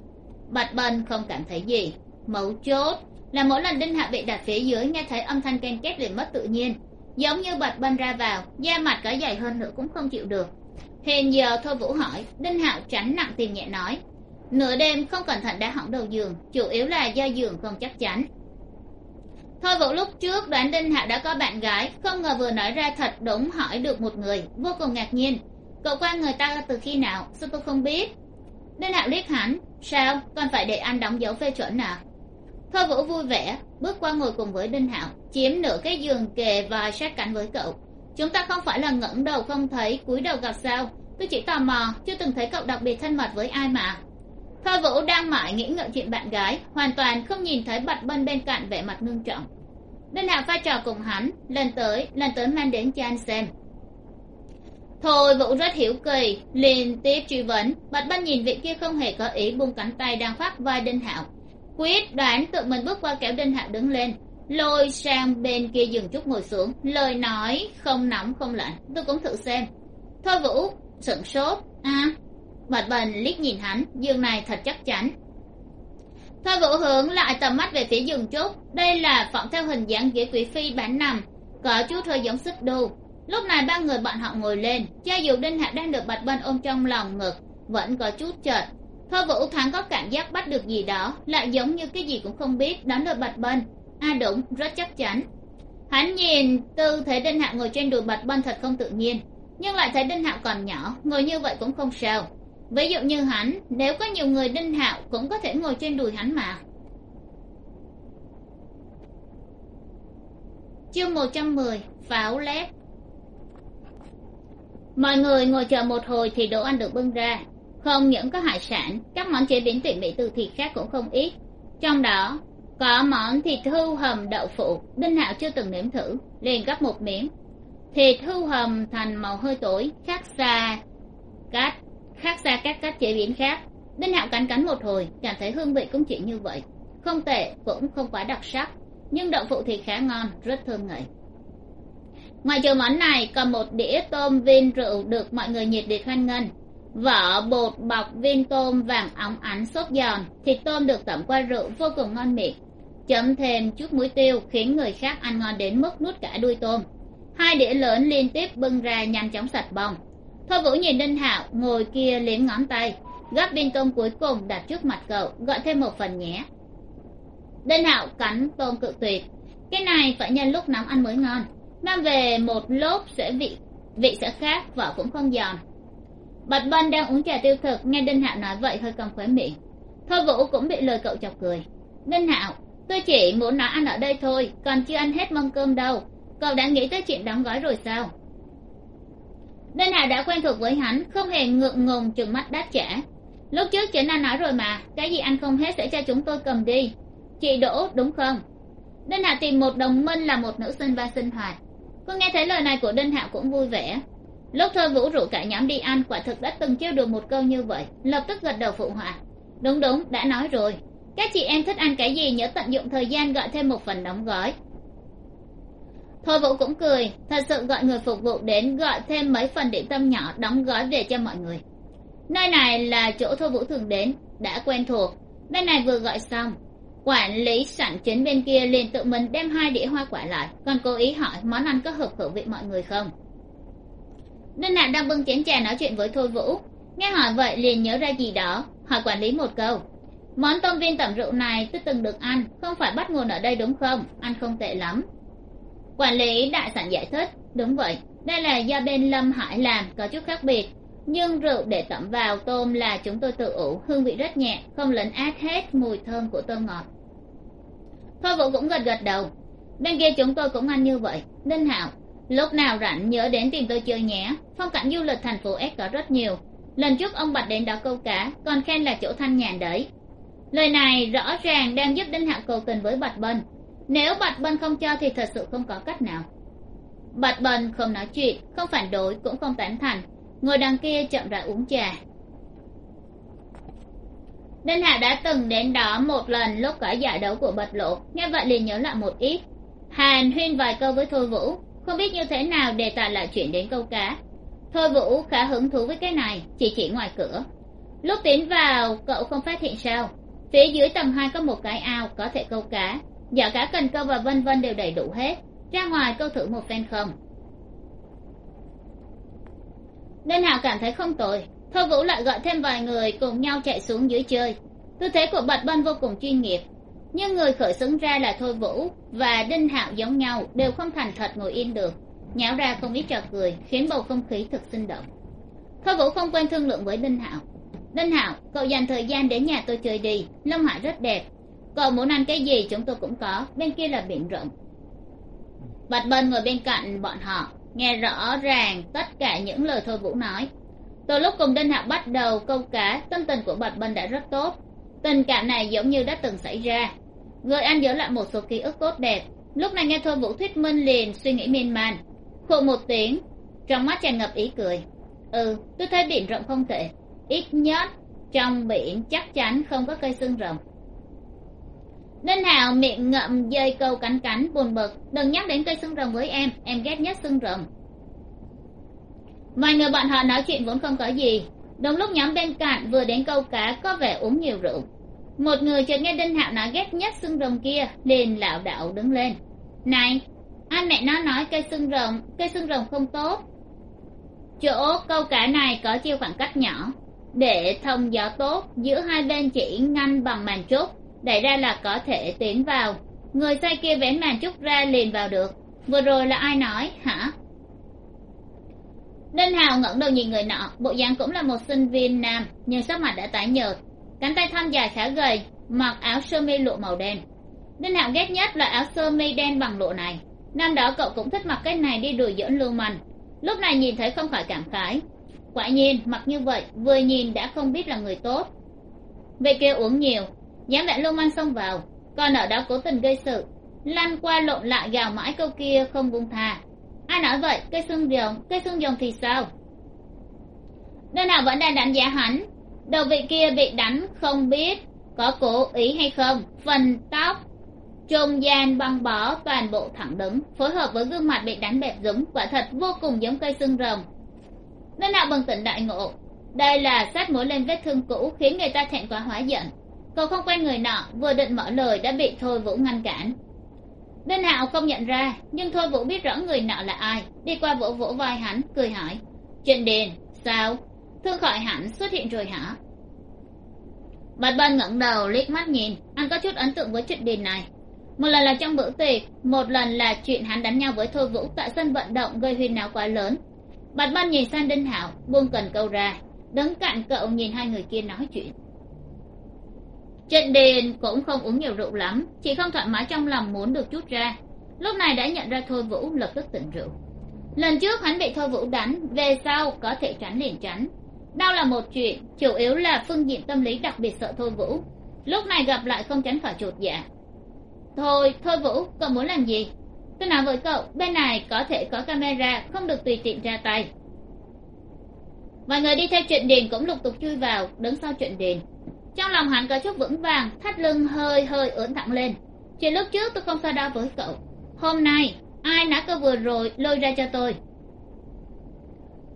Bạch bân không cảm thấy gì. Mấu chốt là mỗi lần đinh hạ bị đặt phía dưới nghe thấy âm thanh ken két liền mất tự nhiên giống như bạch bân ra vào, da mặt có dày hơn nữa cũng không chịu được. Hiện giờ thôi vũ hỏi, đinh hạo tránh nặng tìm nhẹ nói, nửa đêm không cẩn thận đã hỏng đầu giường, chủ yếu là do giường không chắc chắn. Thôi vũ lúc trước đoán đinh hạo đã có bạn gái, không ngờ vừa nói ra thật đúng hỏi được một người, vô cùng ngạc nhiên. Cậu quen người ta từ khi nào, sao tôi không biết? Đinh hạo liếc hắn, sao? Còn phải để anh đóng dấu phê chuẩn à? Thôi vũ vui vẻ, bước qua ngồi cùng với đinh hạo, chiếm nửa cái giường kề và sát cạnh với cậu. Chúng ta không phải là ngẩng đầu không thấy, cúi đầu gặp sao. Tôi chỉ tò mò, chưa từng thấy cậu đặc biệt thân mật với ai mà. Thôi vũ đang mãi nghĩ ngợi chuyện bạn gái, hoàn toàn không nhìn thấy bạch bân bên cạnh vẻ mặt ngưng trọng. Đinh hạo pha trò cùng hắn lần tới lần tới mang đến cho anh xem. Thôi vũ rất hiểu kỳ liền tiếp truy vấn. Bạch bân nhìn vị kia không hề có ý buông cánh tay đang khoác vai đinh hạo quyết đoán tự mình bước qua kéo đinh hạo đứng lên. Lôi sang bên kia dừng chút ngồi xuống. Lời nói không nóng, không lạnh. Tôi cũng thử xem. Thôi vũ, sửng sốt. À bạch bần liếc nhìn hắn. Giường này thật chắc chắn. Thôi vũ hướng lại tầm mắt về phía giường chút. Đây là phỏng theo hình dáng ghế quý phi bán nằm. Có chút hơi giống xích đu. Lúc này ba người bọn họ ngồi lên. Cho dù đinh Hạ đang được bạch bân ôm trong lòng ngực, vẫn có chút chợt thôi vũ thoáng có cảm giác bắt được gì đó, lại giống như cái gì cũng không biết đó là bạch bân a à đúng, rất chắc chắn. Hắn nhìn tư thế đinh hạo ngồi trên đùi bạch bân thật không tự nhiên, nhưng lại thấy đinh hạo còn nhỏ, ngồi như vậy cũng không sao. Ví dụ như hắn, nếu có nhiều người đinh hạo cũng có thể ngồi trên đùi hắn mà. Chương một trăm mười, pháo lép. Mọi người ngồi chờ một hồi thì đồ ăn được bưng ra không những có hải sản, các món chế biến tỉ mỉ từ thịt khác cũng không ít. Trong đó, có món thịt hưu hầm đậu phụ, đinh hạo chưa từng nếm thử, liền gấp một miếng. Thịt hưu hầm thành màu hơi tối, khác xa cát khác xa các cách chế biến khác. Đinh hạo cắn cắn một hồi, cảm thấy hương vị cũng chỉ như vậy. Không tệ, cũng không quá đặc sắc, nhưng đậu phụ thì khá ngon, rất thơm ngậy. Ngoài trừ món này, còn một đĩa tôm viên rượu được mọi người nhiệt liệt hoan nghênh vỏ bột bọc viên tôm vàng óng ánh xốp giòn, thịt tôm được tẩm qua rượu vô cùng ngon miệng. Chấm thêm chút muối tiêu khiến người khác ăn ngon đến mức nuốt cả đuôi tôm. Hai đĩa lớn liên tiếp bưng ra nhanh chóng sạch bong. Thôi vũ nhìn đinh hạo, ngồi kia liếm ngón tay. Gắp viên tôm cuối cùng đặt trước mặt cậu, gọi thêm một phần nhé. Đinh hạo cắn tôm cự tuyệt. Cái này phải nhân lúc nóng ăn mới ngon. Mang về một lốp sẽ vị vị sẽ khác vỏ cũng không giòn bạch bân đang uống trà tiêu thực, nghe đinh hạo nói vậy hơi cầm khóe miệng. Thôi vũ cũng bị lời cậu chọc cười. Đinh hạo, tôi chỉ muốn nói ăn ở đây thôi, còn chưa ăn hết mâm cơm đâu. Cậu đã nghĩ tới chuyện đóng gói rồi sao? Đinh hạo đã quen thuộc với hắn, không hề ngượng ngùng chừng mắt đáp trả. Lúc trước chính anh nói rồi mà, cái gì ăn không hết sẽ cho chúng tôi cầm đi. Chị đỗ, đúng không? Đinh hạo tìm một đồng minh là một nữ sinh ba sinh hoạt. Cô nghe thấy lời này của đinh hạo cũng vui vẻ lúc thôi vũ rủ cả nhóm đi ăn, quả thực đã từng trêu được một câu như vậy. Lập tức gật đầu phụ họa. Đúng đúng, đã nói rồi. Các chị em thích ăn cái gì nhớ tận dụng thời gian gọi thêm một phần đóng gói. Thôi vũ cũng cười. Thật sự gọi người phục vụ đến gọi thêm mấy phần điểm tâm nhỏ đóng gói về cho mọi người. Nơi này là chỗ thôi vũ thường đến, đã quen thuộc. Bên này vừa gọi xong. Quản lý sẵn chính bên kia liền tự mình đem hai đĩa hoa quả lại. Còn cố ý hỏi món ăn có hợp khẩu vị mọi người không? Đinh nạn đang bưng chén trà nói chuyện với thôi vũ. Nghe hỏi vậy liền nhớ ra gì đó, hỏi quản lý một câu. Món tôm viên tẩm rượu này tôi từng được ăn, không phải bắt nguồn ở đây đúng không? Ăn không tệ lắm. Quản lý đại sản giải thích. Đúng vậy, đây là do bên lâm hải làm, có chút khác biệt. Nhưng rượu để tẩm vào tôm là chúng tôi tự ủ, hương vị rất nhẹ, không lấn át hết mùi thơm của tôm ngọt. Thôi vũ cũng gật gật đầu. Bên kia chúng tôi cũng ăn như vậy. Đinh hạo lúc nào rảnh nhớ đến tìm tôi chơi nhé. Phong cảnh du lịch thành phố s có rất nhiều. Lần trước ông bạch đến đó câu cá, còn khen là chỗ thanh nhàn đấy. Lời này rõ ràng đang giúp đinh hạo cầu tình với bạch bân. Nếu bạch bân không cho thì thật sự không có cách nào. Bạch bân không nói chuyện, không phản đối, cũng không tán thành. Ngồi đằng kia chậm rãi uống trà. Đinh hạ đã từng đến đó một lần lúc cả giải đấu của bạch lộ nghe vậy liền nhớ lại một ít. Hàn huyên vài câu với thôi vũ không biết như thế nào đề tài lại chuyển đến câu cá. Thôi vũ khá hứng thú với cái này, chỉ chỉ ngoài cửa. Lúc tiến vào, cậu không phát hiện sao? Phía dưới tầng hai có một cái ao có thể câu cá. Giỏ cá cần câu và vân vân đều đầy đủ hết. Ra ngoài câu thử một phen không. Nên hào cảm thấy không tồi? Thôi vũ lại gọi thêm vài người cùng nhau chạy xuống dưới chơi. Tư thế của bạch bân vô cùng chuyên nghiệp nhưng người khởi xướng ra là thôi vũ và đinh hạo giống nhau, đều không thành thật ngồi yên được. Nháo ra không ít trò cười, khiến bầu không khí thực sinh động. Thôi vũ không quên thương lượng với đinh hạo. Đinh hạo, cậu dành thời gian đến nhà tôi chơi đi, long hải rất đẹp. Cậu muốn ăn cái gì chúng tôi cũng có, bên kia là biển rộng. Bạch bân ngồi bên cạnh bọn họ, nghe rõ ràng tất cả những lời thôi vũ nói. Từ lúc cùng đinh hạo bắt đầu, câu cá tâm tình của bạch bân đã rất tốt tình cảm này giống như đã từng xảy ra. Người anh nhớ lại một số ký ức tốt đẹp. Lúc này nghe thôi vũ thuyết minh liền suy nghĩ miên man. Khụ một tiếng, trong mắt tràn ngập ý cười. Ừ tôi thấy biển rộng không tệ. Ít nhất, trong biển chắc chắn không có cây xương rồng ninh hào miệng ngậm dây câu cánh cánh buồn bực. Đừng nhắc đến cây xương rồng với em em ghét nhất xương rồng vài người bọn họ nói chuyện vốn không có gì đúng lúc nhóm bên cạnh vừa đến câu cá, có vẻ uống nhiều rượu. Một người chợt nghe đinh hạo nói ghét nhất xương rồng kia, liền lảo đảo đứng lên. Này, anh mẹ nó nói cây xương rồng, cây xương rồng không tốt. Chỗ câu cá này có chia khoảng cách nhỏ. Để thông gió tốt, giữa hai bên chỉ ngăn bằng màn trúc, đẩy ra là có thể tiến vào. Người say kia vén màn trúc ra liền vào được. Vừa rồi là ai nói, hả? Đinh hào ngẩng đầu nhìn người nọ, bộ dáng cũng là một sinh viên nam, nhưng sắc mặt đã tái nhợt. Cánh tay thon dài khá gầy, mặc áo sơ mi lụa màu đen. Đinh hạo ghét nhất là áo sơ mi đen bằng lụa này. Năm đó cậu cũng thích mặc cái này đi đùa dưỡng lưu manh. Lúc này nhìn thấy không khỏi cảm khái. Quả nhiên, mặc như vậy, vừa nhìn đã không biết là người tốt. Vị kia uống nhiều dám vẻ lưu manh xông vào. Còn ở đó cố tình gây sự, lăn qua lộn lại gào mãi câu kia không buông tha ai nói vậy? Cây xương rồng cây xương rồng thì sao? Nơi nào vẫn đang đánh giá hắn? Đầu vị kia bị đánh không biết có cố ý hay không. Phần tóc, trung gian băng bó, toàn bộ thẳng đứng, phối hợp với gương mặt bị đánh bẹp rúng, quả thật vô cùng giống cây xương rồng. Nên nào bừng tỉnh đại ngộ? Đây là sát mối lên vết thương cũ khiến người ta thẹn quá hóa giận. Cậu không quen người nọ, vừa định mở lời đã bị thôi vũ ngăn cản đinh hạo không nhận ra, nhưng thôi vũ biết rõ người nọ là ai. Đi qua vỗ vỗ vai hắn, cười hỏi. Trịnh điền sao? Thương khỏi hẳn, xuất hiện rồi hả? Bạch Ban ngẩng đầu, liếc mắt nhìn. Anh có chút ấn tượng với trịnh điền này. Một lần là trong bữa tiệc, một lần là chuyện hắn đánh nhau với thôi vũ tại sân vận động gây huyên náo quá lớn. Bạch Ban nhìn sang đinh hạo, buông cần câu ra. Đứng cạnh cậu nhìn hai người kia nói chuyện trịnh Đền cũng không uống nhiều rượu lắm, chỉ không thoải mái trong lòng muốn được chút ra. Lúc này đã nhận ra thôi vũ lập tức tỉnh rượu. Lần trước hắn bị thôi vũ đánh, về sau có thể tránh liền tránh. Đau là một chuyện, chủ yếu là phương diện tâm lý đặc biệt sợ thôi vũ. Lúc này gặp lại không tránh khỏi chột dạ. Thôi thôi vũ, cậu muốn làm gì? Tôi nói với cậu, bên này có thể có camera, không được tùy tiện ra tay. Mọi người đi theo chuyện điền cũng lục tục chui vào, đứng sau chuyện điền trong lòng hắn có chút vững vàng, thắt lưng hơi hơi ưỡn thẳng lên. Chuyện lúc trước tôi không so đo với cậu. Hôm nay, ai nã cơ vừa rồi lôi ra cho tôi?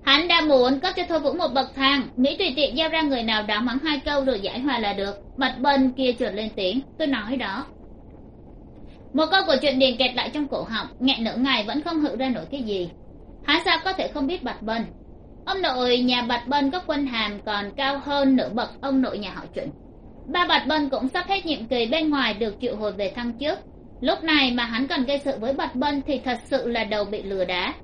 Hắn đã muốn cấp cho thôi vũ một bậc thang nghĩ tùy tiện giao ra người nào đó mắng hai câu rồi giải hòa là được. Bạch bên kia trượt lên tiếng, tôi nói đó. Một câu của chuyện điền kẹt lại trong cổ họng, nghẹn nửa ngày vẫn không hự ra nổi cái gì. Hắn sao có thể không biết bạch bần ông nội nhà bạch bân có quân hàm còn cao hơn nửa bậc ông nội nhà họ chuẩn. Ba bạch bân cũng sắp hết nhiệm kỳ bên ngoài được triệu hồi về thăng trước lúc này mà hắn còn gây sự với bạch bân thì thật sự là đầu bị lừa đá.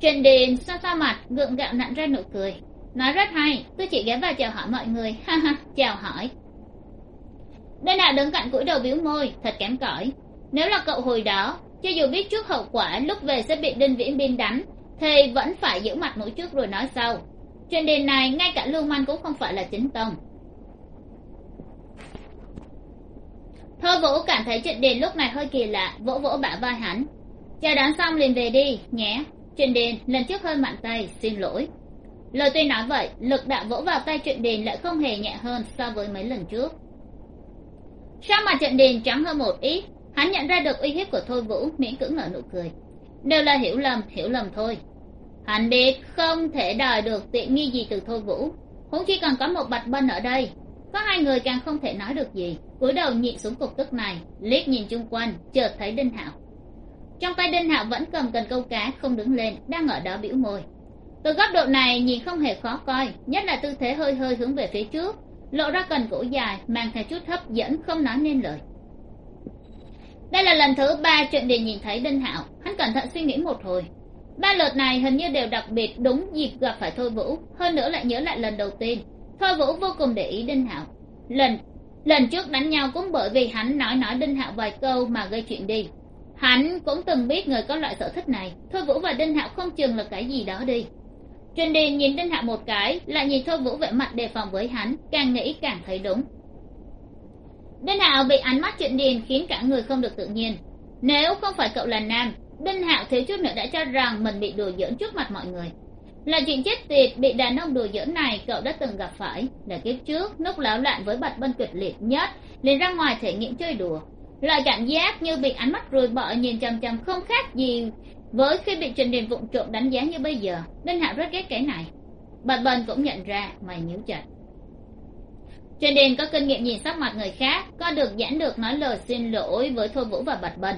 Truyền điền xoa xoa mặt, gượng gạo nặn ra nụ cười. Nói rất hay tôi chỉ ghé vào chào hỏi mọi người. Ha ha, chào hỏi. Đây nào đứng cạnh cúi đầu biếu môi, thật kém cỏi. Nếu là cậu hồi đó, cho dù biết trước hậu quả, lúc về sẽ bị đinh viễn biên đánh thì vẫn phải giữ mặt mũi trước rồi nói sau. Chuyện đề này, ngay cả lưu manh cũng không phải là chính tông. Thôi vũ cảm thấy chuyện đền lúc này hơi kỳ lạ, vỗ vỗ bả vai hắn. Chào đón xong liền về đi, nhé. Chuyện đền lần trước hơi mặn tay, xin lỗi. Lời tuy nói vậy, lực đạo vỗ vào tay chuyện đền lại không hề nhẹ hơn so với mấy lần trước. Sao mà trận đền trắng hơn một ít? Hắn nhận ra được uy hiếp của thôi vũ, miễn cưỡng nở nụ cười. Đều là hiểu lầm hiểu lầm thôi hắn biết không thể đòi được tiện nghi gì từ thôi vũ. Huống chi còn có một bạch bân ở đây. Có hai người càng không thể nói được gì. Cúi đầu nhịn xuống cục tức này, liếc nhìn chung quanh, chợt thấy đinh hạo. Trong tay đinh hạo vẫn cầm cần câu cá, không đứng lên, đang ở đó biểu môi. Từ góc độ này nhìn không hề khó coi, nhất là tư thế hơi hơi hướng về phía trước, lộ ra cần cổ dài, mang theo chút hấp dẫn, không nói nên lời. Đây là lần thứ ba chuyện điền nhìn thấy đinh hạo. Hắn cẩn thận suy nghĩ một hồi ba lượt này hình như đều đặc biệt đúng dịp gặp phải thôi vũ. Hơn nữa lại nhớ lại lần đầu tiên. Thôi vũ vô cùng để ý đinh hạo. Lần lần trước đánh nhau cũng bởi vì hắn nói nói đinh hạo vài câu mà gây chuyện đi. Hắn cũng từng biết người có loại sở thích này. Thôi vũ và đinh hạo không chừng là cái gì đó đi. Truyền điền nhìn đinh hạo một cái, lại nhìn thôi vũ vẻ mặt đề phòng với hắn, càng nghĩ càng thấy đúng. Đinh hạo bị ánh mắt chuyện điền khiến cả người không được tự nhiên. Nếu không phải cậu là nam đinh hạo thiếu chút nữa đã cho rằng mình bị đùa giỡn trước mặt mọi người. Là chuyện chết tiệt, bị đàn ông đùa giỡn này, cậu đã từng gặp phải. Là kiếp trước, lúc láo loạn với bạch bân kịch liệt nhất, liền ra ngoài thể nghiệm chơi đùa. Loại cảm giác như bị ánh mắt ruồi bọ nhìn chằm chằm không khác gì với khi bị trình điền vụng trộm đánh giá như bây giờ. Đinh hạo rất ghét cái này. Bạch bân cũng nhận ra, mày nhíu chặt. Trình điền có kinh nghiệm nhìn sắc mặt người khác, có được giãn được nói lời xin lỗi với thôi vũ và bạch bân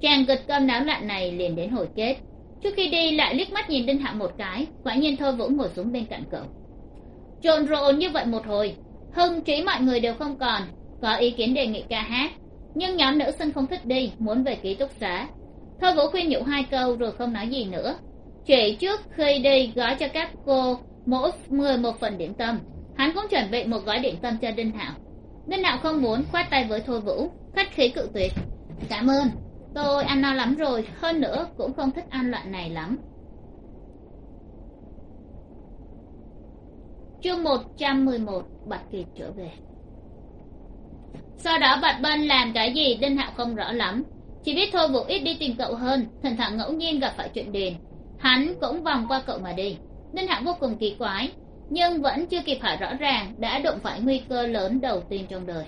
chàng gật cơm náo loạn này liền đến hồi kết. Trước khi đi lại liếc mắt nhìn đinh hạo một cái, quả nhiên thôi vũ ngồi xuống bên cạnh cậu. Trộn rộn như vậy một hồi, hưng trí mọi người đều không còn, có ý kiến đề nghị ca hát. Nhưng nhóm nữ sinh không thích đi, muốn về ký túc xá. Thôi vũ khuyên nhủ hai câu rồi không nói gì nữa. Chỉ trước khi đi gói cho các cô, mỗi người một phần điểm tâm. Hắn cũng chuẩn bị một gói điểm tâm cho đinh hạo. Đinh hạo không muốn khoát tay với thôi vũ, khách khí cự tuyệt. Cảm ơn tôi ăn no lắm rồi, hơn nữa cũng không thích ăn loại này lắm. Chương một trăm mười một, bạch kiệt trở về. Sau đó bạch bân làm cái gì, đinh hạo không rõ lắm. Chỉ biết thôi vũ ít đi tìm cậu hơn, thỉnh thoảng ngẫu nhiên gặp phải chuyện đền. Hắn cũng vòng qua cậu mà đi. Đinh hạo vô cùng kỳ quái, nhưng vẫn chưa kịp hỏi rõ ràng đã đụng phải nguy cơ lớn đầu tiên trong đời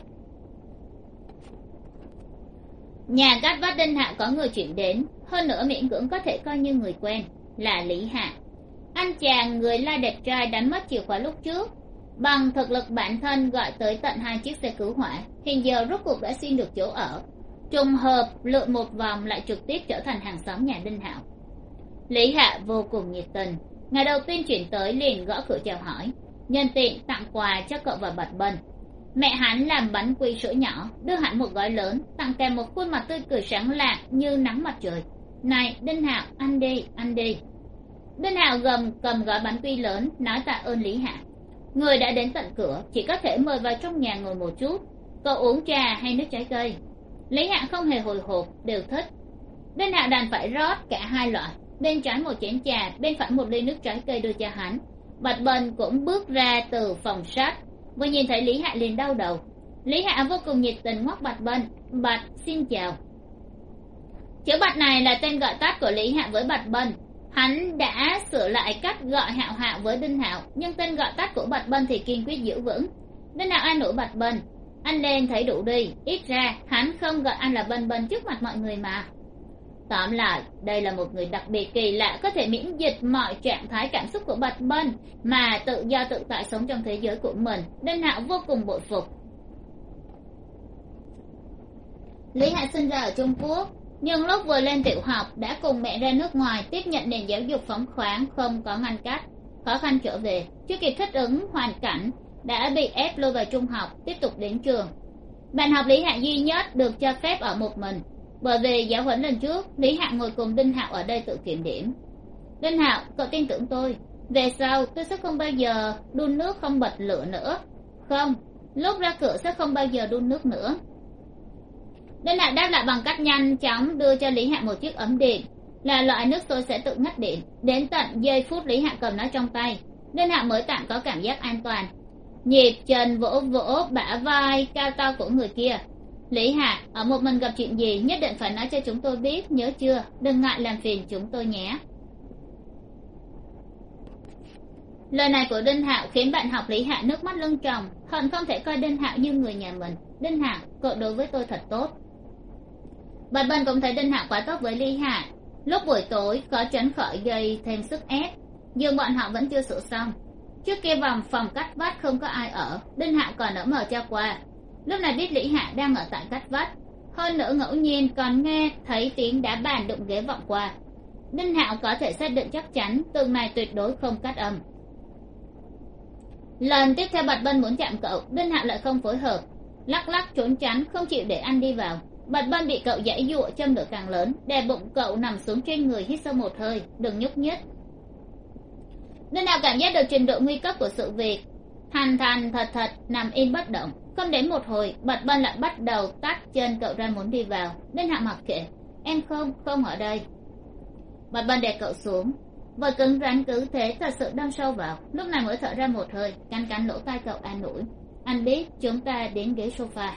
nhà gác vát đinh hạ có người chuyển đến, hơn nữa miễn cưỡng có thể coi như người quen, là lý hạ. Anh chàng người la đẹp trai đánh mất chìa khóa lúc trước. Bằng thực lực bản thân gọi tới tận hai chiếc xe cứu hỏa, hiện giờ rốt cuộc đã xin được chỗ ở. Trùng hợp, lượn một vòng lại trực tiếp trở thành hàng xóm nhà đinh hạo. Lý hạ vô cùng nhiệt tình. Ngày đầu tiên chuyển tới liền gõ cửa chào hỏi. Nhân tiện tặng quà cho cậu và bạch bân mẹ hắn làm bánh quy sữa nhỏ, đưa hắn một gói lớn, tặng kèm một khuôn mặt tươi cười sáng lạng như nắng mặt trời. Này, đinh hạo, ăn đi ăn đi. Đinh hạo gầm, cầm gói bánh quy lớn, nói tạ ơn lý hạ người đã đến tận cửa, chỉ có thể mời vào trong nhà ngồi một chút. Cậu uống trà hay nước trái cây? Lý hạ không hề hồi hộp, đều thích. Đinh hạo đành phải rót cả hai loại. Bên trái một chén trà, bên phải một ly nước trái cây đưa cho hắn. Bạch bần cũng bước ra từ phòng sách vừa nhìn thấy lý hạ liền đau đầu. Lý hạ vô cùng nhiệt tình ngoắc bạch bân bạch xin chào. Chữ bạch này là tên gọi tắt của lý hạ với bạch bân hắn đã sửa lại cách gọi hạo hạo với đinh hạo, nhưng tên gọi tắt của bạch bân thì kiên quyết giữ vững. Đinh hạo an ủi bạch bân anh nên thấy đủ đi. Ít ra, hắn không gọi anh là bân bân trước mặt mọi người mà tóm lại, đây là một người đặc biệt kỳ lạ, có thể miễn dịch mọi trạng thái cảm xúc của bạch bân, mà tự do tự tại sống trong thế giới của mình, nên hạo vô cùng bội phục. Lý hạ sinh ra ở trung quốc, nhưng lúc vừa lên tiểu học đã cùng mẹ ra nước ngoài tiếp nhận nền giáo dục phóng khoáng không có ngăn cách. Khó khăn trở về, chưa kịp thích ứng hoàn cảnh, đã bị ép lôi vào trung học, tiếp tục đến trường. Bạn học lý hạ duy nhất được cho phép ở một mình bởi vì giáo huấn lần trước, lý hạng ngồi cùng đinh hạo ở đây tự kiểm điểm. Đinh hạo, cậu tin tưởng tôi. Về sau, tôi sẽ không bao giờ đun nước không bật lửa nữa. Không, lúc ra cửa sẽ không bao giờ đun nước nữa. Đinh hạo đáp lại bằng cách nhanh chóng đưa cho lý hạng một chiếc ấm điện, là loại nước sôi sẽ tự ngắt điện. Đến tận giây phút lý hạng cầm nó trong tay, đinh hạ mới tạm có cảm giác an toàn. Nhịp chân vỗ vỗ bả vai cao to của người kia lý hạ ở một mình gặp chuyện gì nhất định phải nói cho chúng tôi biết, nhớ chưa? Đừng ngại làm phiền chúng tôi nhé. Lời này của đinh hạo khiến bạn học lý hạ nước mắt lưng tròng, hận không thể coi đinh hạo như người nhà mình. Đinh hạo, cậu đối với tôi thật tốt. Bạch bân cũng thấy đinh hạo quá tốt với lý hạ. Lúc buổi tối, có tránh khỏi gây thêm sức ép, nhưng bọn họ vẫn chưa sửa xong. Trước kia vòng phòng cắt vách không có ai ở, đinh hạo còn ở mở cho qua lúc này biết lý hạ đang ở tại cách vách hơn nữa ngẫu nhiên còn nghe thấy tiếng đá bàn đụng ghế vọng qua. Đinh hạo có thể xác định chắc chắn tường này tuyệt đối không cắt âm. Lần tiếp theo bạch bân muốn chạm cậu, đinh hạo lại không phối hợp. Lắc lắc trốn tránh, không chịu để anh đi vào. Bạch bân bị cậu dãy giụa châm lửa càng lớn, đè bụng cậu nằm xuống trên người hít sâu một hơi, đừng nhúc nhích. Đinh hạo cảm giác được trình độ nguy cấp của sự việc. Thành thành thật thật, nằm im bất động không đến một hồi, bạch bân lại bắt đầu tắt chân cậu ra muốn đi vào. Nên hạ mặc kệ em không không ở đây. Bạch bân đè cậu xuống. Vợ cứng rắn cứ thế, thật sự đâm sâu vào. Lúc này mới thở ra một hơi, cắn cắn lỗ tai cậu an ủi. Anh biết, chúng ta đến ghế sofa.